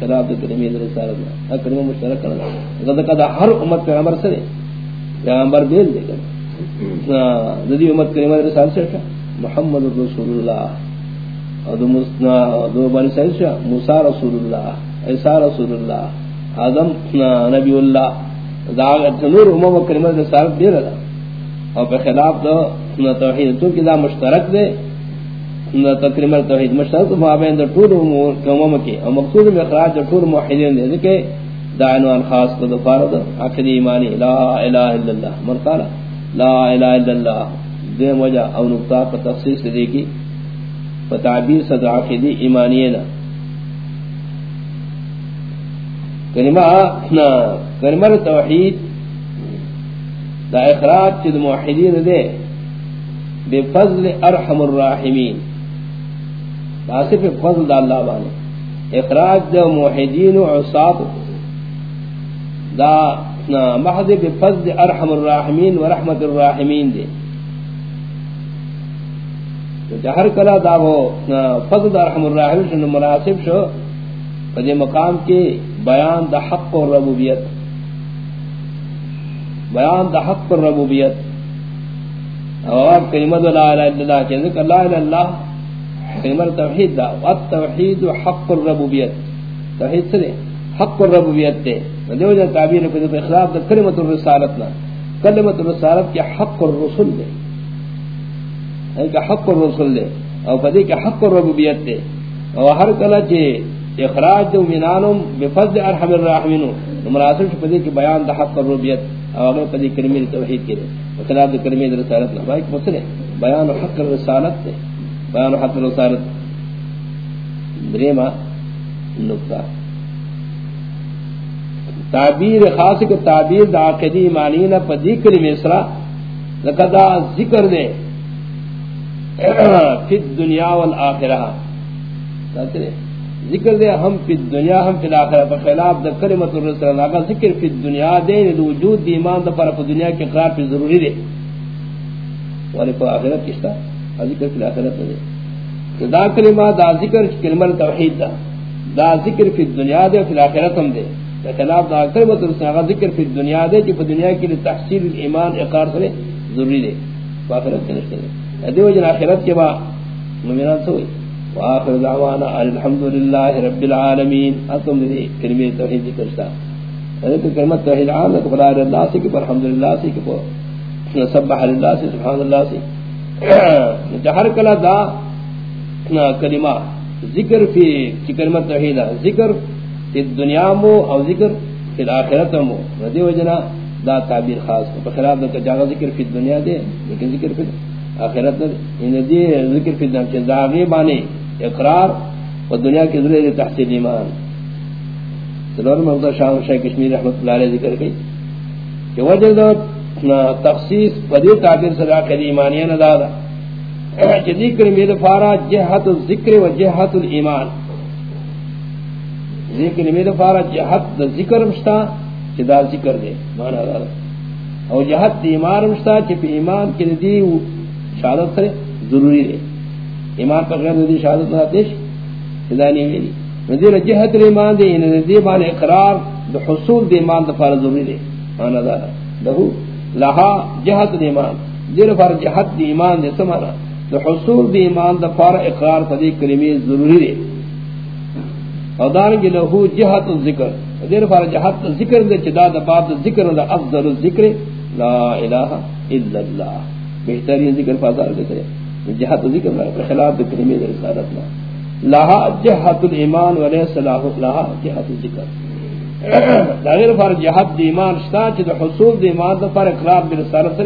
خلاف دو در رسالت دا کلمہ مشترکہ دا دا دا ہر امت پر عمر سرے پیغمبر دیل دے کر دی ہاں، امت کلمہ در رسالت سے محمد رسول اللہ اور دو بنی سیل موسیٰ رسول اللہ عیسیٰ رسول اللہ آدم نبی اللہ دا نور امم کلمہ دے صاحب دے رہا۔ اور پہ خلاف دو توحید، تو کہ دا مشترک دے۔ نہ تکریمہ توحید مشترک ما بین دو طول امم کی اور مقصود میں اخراج دو طول موحدین دے کہ دا عنوان خاص کو دو فارد عقیدی ایمانی لا الہ الا اللہ من قال لا الہ الا اللہ دے وجہ او نقطہ پر تخصیص دے کی۔ فتعبیر صدر عقیدی ایمانی نا۔ کلمہ نا، کلمہ توحید دا اخراج چید موحدین دے۔ بفضل ارحم الراحمین۔ صرف فضل دا اللہ بانے. اخراج دا موحدین و عصاب. دا محض بفضل ارحم الراحمین و رحمت الراحمین دے. جہر کلا دا وہ فضل ارحم الراحمین شنو مناسب شو فدی مقام کے بیان دا حق و ربوبیت. بیان دا حق و ربوبیت. اور کلمت لا الہ الا اللہ کہ ذکر لا الہ الا اللہ کلمت توحید دا. و والتوحید حق الربوبیت. توحید سے حق الربوبیت تے دیو جا تعبیر کو جو اخلاف دا کلمت الرسالت نا. کلمت الرسالت کی حق الرسول دے ان یعنی کا حق الرسول دے اور فدی کا حق الربوبیت تے اور ہر کلا چے اخراج دو منانم بفضل ارحم الراحمین مراسل چھ پدی کی بیان دا حق الربیت اور اگر پدی کلمی توحید کے دے وخلاف دا کلمی رسالت نا. بائی کفصل بیان حق الرسالت دے بیان حق الرسالت دریما نکتا تعبیر خاص کے تعبیر دا عقیدی معنی نا پدی کلمی اسرا لکدا ذکر دے۔ فی الدنیا والآخرہ۔ ساتھ ذکر دے ہم فی دنیا ہم فی الاخرہ پر خلاف دا کلمت الرسول اللہ کا ذکر فی دنیا دے یعنی دے وجود دی ایمان دا پر دنیا کے قرار پہ ضروری دے۔ والی پر آخرت کشتا ہے ذکر فی الاخرت دے دا کلمہ دا ذکر کلمہ توحید دا دا ذکر فی الدنیا دے، فی الاخرت ہم دے۔ خلاف دا کلمہ ترسنگا ذکر فی الدنیا دے کہ فی دنیا کے لیے تحصیل ایمان اقار سنے ضروری دے۔ فاخرت کے نشتے دے دیو جن آخرت کے با ممینان سوئی وآخر دعوانا الحمدللہ رب العالمین۔ اتم دے کلمہ توحید ذکر شتا۔ ذکر کلمہ توحید عام ہے، کہ فلا اللہ سے، کہ الحمدللہ سے، کہ سبح للہ سے، سبحان اللہ سے۔ جہر کلا دا کلمہ، ذکر فی کلمہ توحید ذکر فی دنیا مو او ذکر فی الاخرت مو۔ ردی وجنا دا تعبیر خاص کو۔ بخلاف دا جاگا ذکر فی دنیا دے، لیکن ذکر فی آخرت ان دی ذکر فی دنیا چیز داغی بانے اقرار و دنیا کی ذریعے تحصیل ایمان۔ سلور مغزہ شاہ شاہ کشمیر رحمت اللہ علیہ ذکر گئی کہ وجہ دا تخصیص بدی تعبیر سے آخر ایمانیہ ندادا ذکر میں دفارا جہت الذکر و جہت الایمان. ذکر میں دفارا جہت ذکر مشتا چدا ذکر دے مانا دا او جہت ایمان مشتا چپ ایمان کے دی شہادت سے ضروری دے ایمان پر غیر دی شہادت نہ دیش چدا نہیں میری ندیر جہت الایمان دے ان دی بان اقرار دو حصول دی ایمان دفارا ضروری دے مانا دا لہو لہا جہت الایمان دیر فار جہت دی ایمان دے سمانا تو حصول دی ایمان دا فار اقرار فدی کلمی ضروری دے اور دارنگی لہو جہت ذکر دیر فار جہت ذکر دے چدا دا باب دا ذکر دا افضل ذکر لا الہ الا اللہ. بہترین ذکر فازار دے کرے جہت ذکر نا خلاف دا کلمی دا رسالت نا لہا جہت الایمان ولیس لہا جہت ذکر داغیر فار جہت دی ایمان شتا چدا حصول دی ایمان دا فار اقرار بی رسالت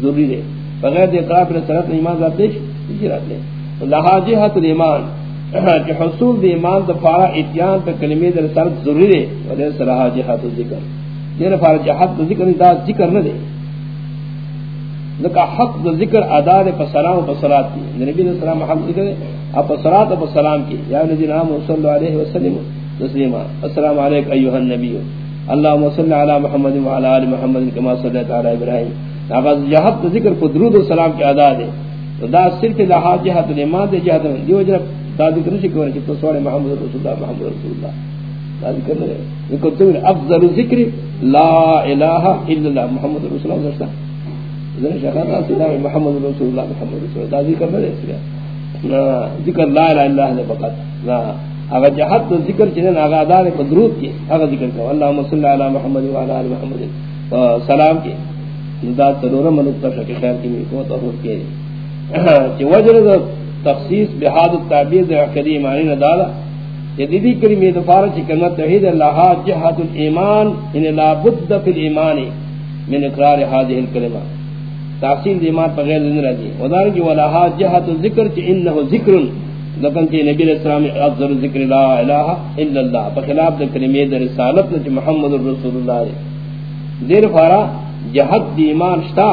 ضروری دے. بغیر دے اقرار پر سرت ایمان ذات دیش ہجرت لے لہا جہت الایمان کہ حصول دی ایمان دفارا اتیان پر کلمی در سرت ضروری دے. ولے سرہا جہت الذکر دیر فارا جہت ذکر دا ذکر نہ دے لکا حق دا ذکر ادا دے پر سلام و پر صلات کی. نبی علیہ السلام حق ذکر دے، اپا صلات و پر سلام کی. یا نجی نام صلی اللہ علیہ وسلم. تسلیما السلام علیکم ایوہ النبی۔ اللہم صلی علی محمد وعلی آل محمد کما صلی اللہ علی ابراہیم۔ اگر جہت ذکر کو درود و سلام کی ادا دے۔ تو دا صرف لہا جہت الایمان دے جہت دیو جب دا ذکر نہیں کرنے کہ تو سوڑے محمد رسول اللہ، محمد رسول اللہ۔ دا ذکر نہیں ہے کہ تو افضل ذکر لا الہ الا اللہ، محمد رسول اللہ سرسا ذرا شہادت حاصل محمد رسول اللہ، محمد رسول اللہ۔ دا ذکر نہیں ذکر لا الہ الا اللہ فقط۔ لا اگر جہت ذکر چنین اگر ادا دے درود کی، اگر ذکر کہ اللہم صلی علی محمد وعلی آل محمد۔ سلام کی۔ دا تلورا منکتا شکی خیر کی کو تحور کے چی وجر دا تخصیص بحاد التعبیر دا عقیدی ایمانی ندالا جدیدی کلمی دفارا چی کلمت توحید اللہ جہت الایمان ان لا بد فی الایمانی من اقرار حاضر الکلمہ۔ تحصیل ایمان پر غیر دن رجی ودارنگی ولہا جہت الذکر چی انہو ذکر لکن چی نبی علیہ السلام افضل ذکر لا الہ الا اللہ بخلاف دا کلمی دا رسالت چی محمد الرسول اللہ دیر فارا جہد دی ایمان شتا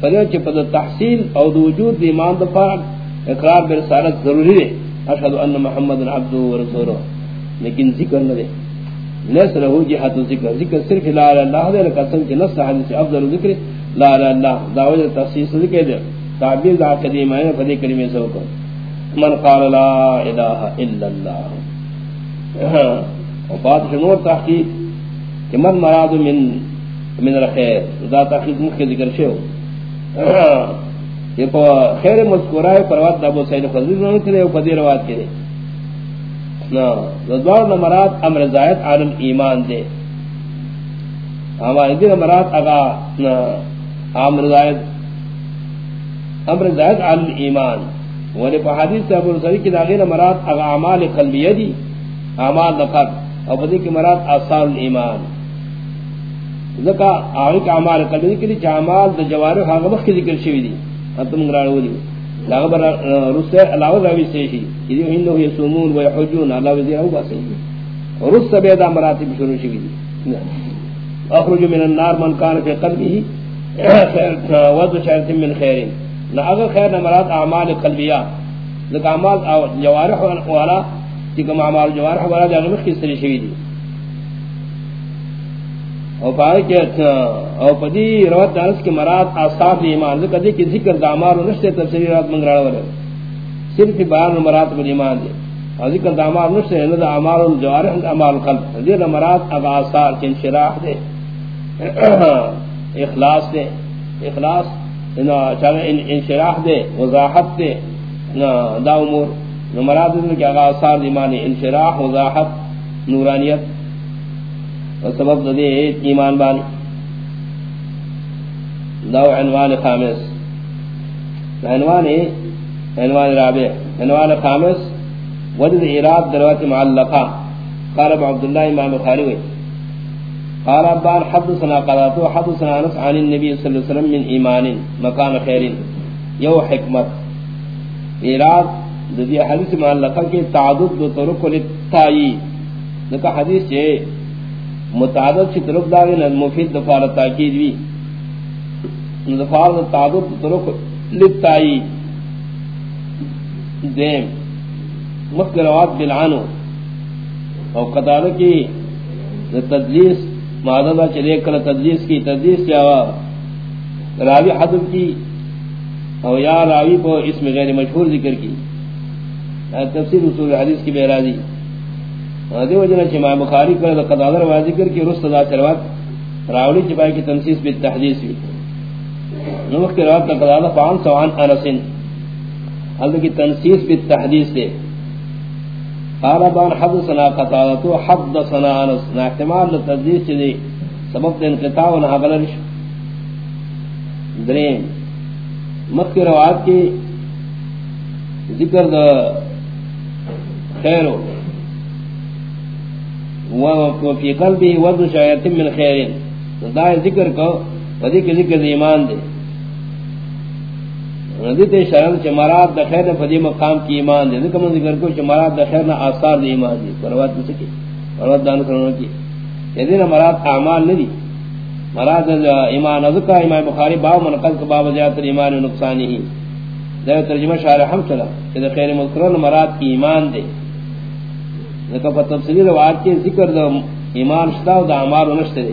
فرین چی پد تحصیل او دو وجود دی ایمان دفاع اقرار برسالت ضروری دے۔ اشہدو ان محمد عبدو و رسولو لیکن ذکر نہ دے۔ نیس رہو جہد ذکر۔ ذکر صرف لا الہ اللہ دے لکسن چی نص حدیث افضل ذکر لا الہ اللہ۔ دعوی تخصیص ذکر دے۔ تعبیر دا قدیم آئین فدی کلمی سوکو من قال لا الہ الا اللہ و بات شنور تحقیق کہ من مراد من من الخير ذا تحقیق مخ کے ذکر شو یہ پا خیر مذکورہ پروات ابو سعید خضر نے کرے او پدی روایت کرے. نا. دوار نمرات امر زائد عالم ایمان دے. ہمارے دین مرات اگا امر زائد امر زائد عالم ایمان ولی پا حدیث ابو سعید کی داغیر مرات اگا اعمال قلبیہ دی، اعمال نقد او پدی کی مرات آثار ایمان زکا آغی کا عمال قلبی کلی چا عمال دا جوارح آغا مخی ذکر شوی دی انتم مگرانو دی. لاغا برا رسے علاوہ راوی سیشی کلی انہو یسومون و یحجون، اللہ وزیر او باسی رسے بیدا مراتب شروع شوی دی. اخرج من النار من کان فی قلبی وضو شارت من خیرین. نا اگر خیر نمرات اعمال قلبیہ زکا عمال جوارح والا چکم عمال جوارح والا جاغی مخی سری شوی دی او پای کے او پدی روات دارس کے مراد اصحاب ایمان. ذکر دی کہ ذکر دامار نشتے تفسیر رات منگراڑ والے صرف بیان مراتب ایمان دے اور ذکر دا اعمال نشتے ہیں دا اعمال الجوارح دا اعمال القلب دیر مرات اگا آثار چن شراح دے اخلاص دے اخلاص انشراح دے، وضاحت دے دا امور. مراد دے کہ اگا آثار ایمان انشراح، وضاحت، نورانیت. سبب دے ایمان بانی. دو عنوان خامس. عنوان عنوان رابع. عنوان خامس. وجد اراد دروات معلقہ. قال ابو عبداللہ امام خالوی قال ابان حدثنا قراتو حدثنا انس عن النبي صلی اللہ علیہ وسلم من ایمان، مکان خیر. یو حکمت. اراد دی حدیث معلقہ کی تعدد دو طرق للتائی لکہ حدیث چھے متعدد چھ طرق داغی مفید دفار تاکید بھی دفار تعدد دو طرق للتائی دیم مخروات بلعنو او قطارو کی تدلیس معددہ چلے کل تدلیس کی، تدلیس چاوا راوی حدب کی او یا راوی کو اسم غیر مشہور ذکر کی. تفسیر اصول حدیث کی بیرازی دی وجہ چھ امام بخاری کرے قطادر وا ذکر کی رست دا چروات راوی چپائی کی تنسیس بالتحدیث بھی نوخ کے روات قطادر فان سوان انسن. اللہ کی تنسیس بالتحدیث دے قال بان حدثنا قطادة حدثنا انس. نا احتمال لتدلیس چلی سبب انقطاع و نہا غلرش درین مخی روایت کی ذکر دا خیرو. وفی قلبی وضع شایت من خیرین. دا ذکر کو. ودی کے ذکر ایمان دے. ندی تے شرط چ مراد د خیر فدی مقام کی ایمان دے۔ کہ من ذکر کو چ مراد د خیر نہ آثار دی ایمان دی پروات نہ سکی پروات دان کرنو کی۔ یدی نہ مراد اعمال نہیں مراد ایمان ذکر امام بخاری باب من قد باب زیادت ایمان و نقصان ہی۔ دا ترجمہ شارح ہم چلا۔ کہ د خیر مذکر مراد کی ایمان دے۔ کہ پر تفصیلی روایت کے ذکر د ایمان شتا و د اعمال نشتے دے۔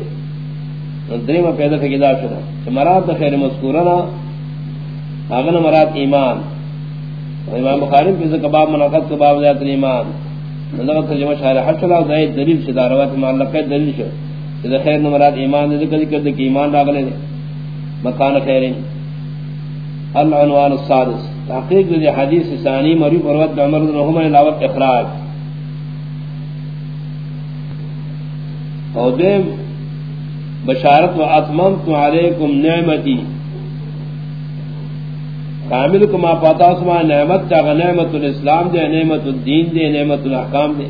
دریم پیدا فکدا شدا کہ مراد د خیر مذکورنا اغن مراد ایمان. امام بخاری کی کباب مناقض کباب ذات ایمان نظر ترجمہ شارح حشر اور دای دلیل سے دعوات معلق دلیل شو کہ خیر مراد ایمان ذکر ذکر دے کہ ایمان راغلے دے مکان خیرین. العنوان السادس. تحقیق دے حدیث ثانی مری پروت، عمر بن عمر علاوہ اخراج. اور دے بشارت و اتممت علیکم نعمتی. کامل کو ما پاتا اسما نعمت چاہ نعمت الاسلام دے، نعمت الدین دے، نعمت الاحکام دے۔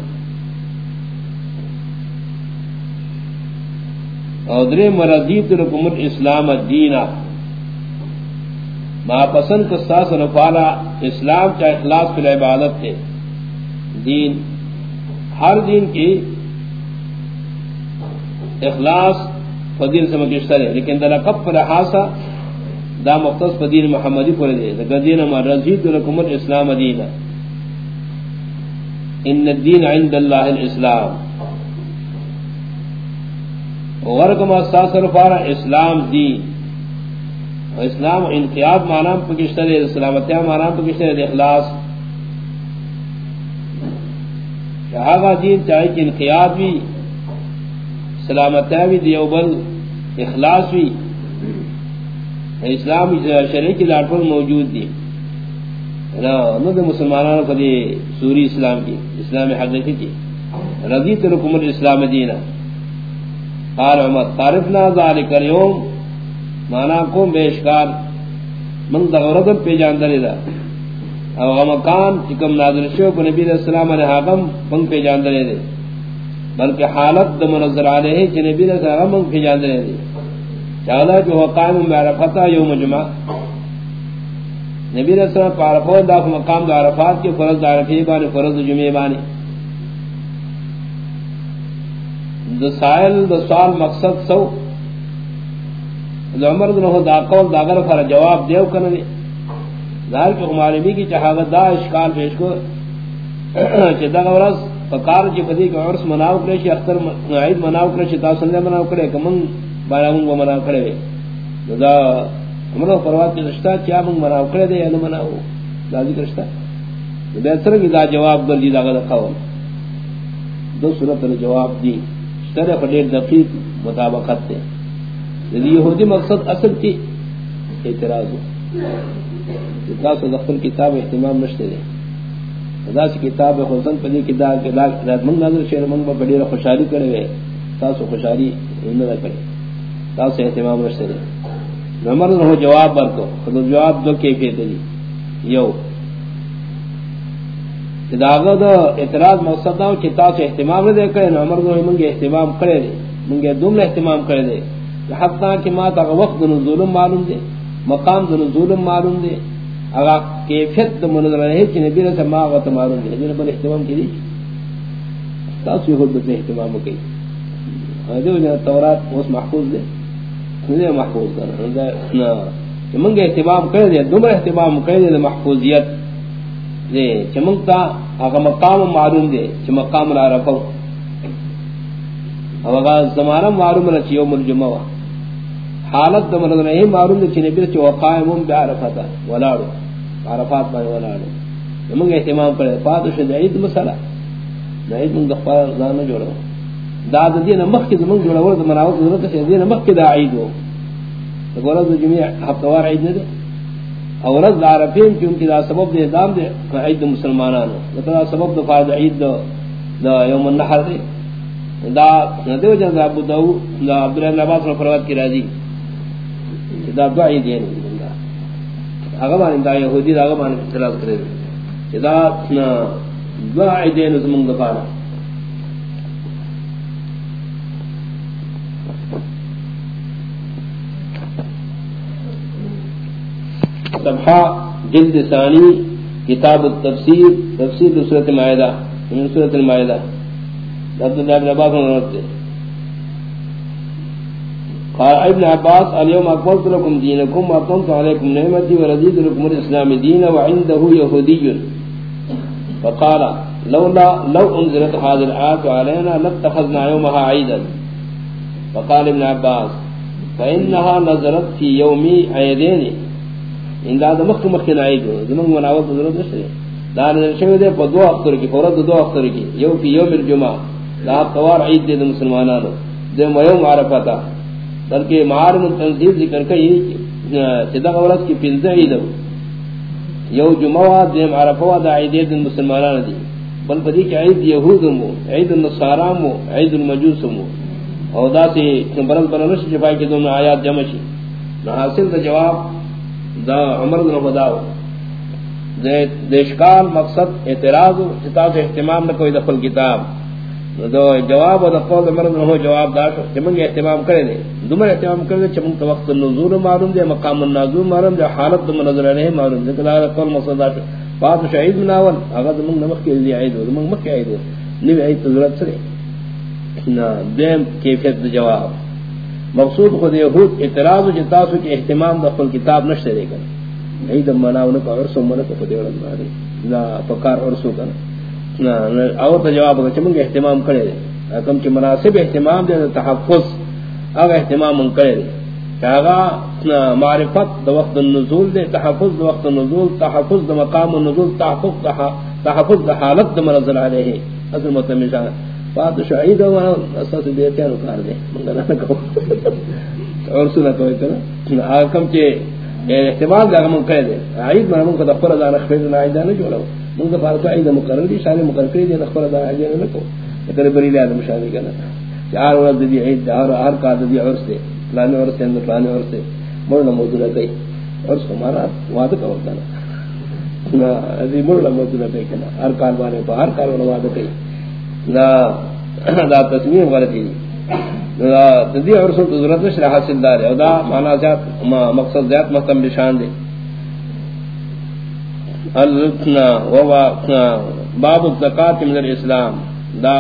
اور درے مرضیت لکم الاسلام الدین ما پسند کستاس نفالا اسلام چاہ اخلاص فی العبادت دے۔ دین، ہر دین کی اخلاص فدین سے ہے لیکن دلہ کب حاصل دا مختص پا دین محمدی پر دے دا دین ما رضیت لکم الاسلام دینا. ان الدین عند اللہ الاسلام. ورکم استاثر فارا اسلام دین. اسلام انقیاد معنی پکشتر دے اسلامتیہ معنی پکشتر دے اخلاص. شہاگا دین چاہے کہ انقیاد بھی سلامتیہ بھی دیوبل اخلاص بھی اسلام شرح کی لاٹ موجود دی۔ نہ مسلمانوں کو دی سوری اسلام کی، اسلام حقیقی کی۔ رضیت لکم الاسلام دینا قال عمر، تعرفنا ذالک اليوم، مانا کو بیشکار، من دغورت پہ جاندر دا۔ او غمکان چکم نازل شو کو نبی علیہ السلام علیہ حاکم من پہ جاندر دے۔ بلکہ حالت دا منظر علیہ، چی نبی علیہ السلام من پہ جاندر دے۔ چاہتا کہ وہ معرفتا یوم جمعہ۔ نبی رسول اللہ پارفون دا مقام دا عرفات کی فرض دا عرفی بانی، فرض دا جمعی بانی۔ دا سائل، دا سوال مقصد سو۔ دا عمر دنہو دا قول دا غرف را جواب دیو کرنے ظاہر کی معلومی کی چاہتا دا اشکال پیش کو۔ چی دا غورس فکار چی پدی کہ عرص مناو کرے، چی اختر عید مناو کرے، چی تاثنہ مناو کرے کہ من بایا مونږ منا کړې دا موږ پروا کې رشتہ کیا مونږ منا کړې دې نه منا و لازم رشتہ۔ بہتر کی دا جواب گردی دا غدا خول دو صورت نے جواب دی۔ شرح فدیر دقیق مطابقت تے یعنی یہودی مقصد اصل کی اعتراض ہو۔ اتنا سے دفتر کتاب اہتمام نشتے دے۔ خدا سے کتاب حسن پدی کی دا کہ دا منگ نظر شیر منگ با بڑی خوشحالی کرے ہوئے تاسو خوشحالی نہ کرے۔ تاسو اہتمام نشتے دے نمبر نو جواب برکو خدا جواب دو کیفیت دی یو داغه دا اعتراض مقصد دا چې تاسو اهتمام نه کړئ نو امر نو موږ اهتمام کړی دی. موږ دومره اهتمام کړی دی. حتی کہ ما تا وقت نو ظلم معلوم دی، مقام نو ظلم معلوم دی. اگر کیفیت د منظر ہے چې نبی رسول ما غت معلوم دی. نبی بل اهتمام کړي تاسو یې خود به اهتمام وکړئ. هغه جو تورات اوس محفوظ دی؟ نه محفوظ ده نه موږ اهتمام کړی دی دومره اهتمام کړی دی محفوظیت۔ جی، دے چمکتا اگا مقام معلوم دے چ مقام لا رفو او اگا زمانہ معلوم نہ چ یوم الجمعہ حالت دمر مطلب نہیں، معلوم دے چ نبی چ وقائم بعرفات ولاڑو۔ عرفات با ولاڑو ہم اہتمام کرے پادش عید مسئلہ۔ عید من دخوا زان جوڑو۔ داد دی نہ مخ کی زمن جوڑو ور مناو ضرورت ہے دی نہ مخ کی دا عید ہو تو گورا جمعہ ہفتہ وار عید نہ دے اور رض عرفین کیونکہ دا سبب دے دام دے عید مسلمانانو. دا سبب دا فارد عید دا, دا یوم النحر دے دا دیو جن دا ابو یعنی داو دا عبداللہ عباس میں فرواد کی راضی دا دو عید یعنی اگر مانی دا یہودی دا اگر مانی اختلاف کرے دا دو عید یعنی زمان دفارا صفحہ، جلد ثانی، کتاب التفسیر، تفسیر سورۃ المائدہ یعنی من سورۃ المائدہ۔ عبد الله بن عباس نے قال ابن عباس، اليوم اكملت لكم دينكم واتممت عليكم نعمتي ورضيت لكم الاسلام دينا وعنده يهودي فقال، لولا، لو انزلت هذه الايه علينا لاتخذنا يومها عيدا فقال ابن عباس فانها نزلت في يوم عيدين انداد مخ مخ نائی جو زمان مناوت ضرورت نشتے دار نشوے دے پا دو اختر کی، فورت دو اختر کی، یو فی یوم الجمعہ دا قوار عید دے مسلمانانو۔ دے میوم عرفتا۔ بلکہ معارم تنزیل ذکر کئی چدا غورت کی پنزہ عید یو جمعہ دے عرفوا دا عید دے مسلمانان دی۔ بل پدی کی عید یہود مو عید النصارام مو عید المجوس مو او دا سی برز برنش جفائی کی دون آیات جمع شی۔ حاصل دا جواب دا عمر بن خداو دیشکال مقصد، اعتراض چتا سے اہتمام نہ کوئی دخل کتاب. دو جواب اور قول عمر بن ہو جواب دا کہ من اہتمام کرے دے. دمر اہتمام کرے چم تو وقت النزول معلوم دے، مقام النازل معلوم دے، حالت من نظر رہے معلوم دے کلا قول مقصد دا بعد شہید مناول اگر من نمک کے لیے عید من مکہ عید نی عید ضرورت سے نہ دیم کیفیت جواب. مقصود خود یہود اعتراض و جتاسو کی احتمام دخل کتاب نشتے دے کر عید مناونے کا عرصو منکا خود یورد مارے۔ نا پکار عرصو کا نا اور تا جواب اگر چمنگ احتمام کرے دے۔ کم چی مناسب احتمام دے تحفظ۔ اگر احتمام من کرے دے۔ کاغا معرفت دا وقت النزول دے تحفظ دا وقت النزول تحفظ دا مقام النزول تحفظ دا, تحفظ دا حالت دا منزل علیہ۔ اصل مطلب متمشان بات شہید ہوا اساس دے کیا کار دے، منگا نہ کو اور سنا تو اتنا حکم کے احتمال دا من کہہ دے۔ عید میں من کو دفر دا خفیز نہ عید نہ جوڑو من دا فارق عید مقرر دی شان مقرر کری دی دفر دا عید نہ کو اتنے بری لے ادم شان کنا چار ورځ دی عید ہر ہر کا دی اور سے لانے اور سے اندر لانے اور سے۔ مرنا موجود ہے اور ہمارا وعدہ کا ہوتا نا ادی مرنا موجود ہے کنا ہر کار والے ہر کار والے وعدہ کئی دا دا تسمیم غلطی دا تدی عرصن سو ضرورت حاصل دار ہے دا مانا زیاد مقصد زیاد مستم بشان دے الرکنا و باب الزکاة من الاسلام دا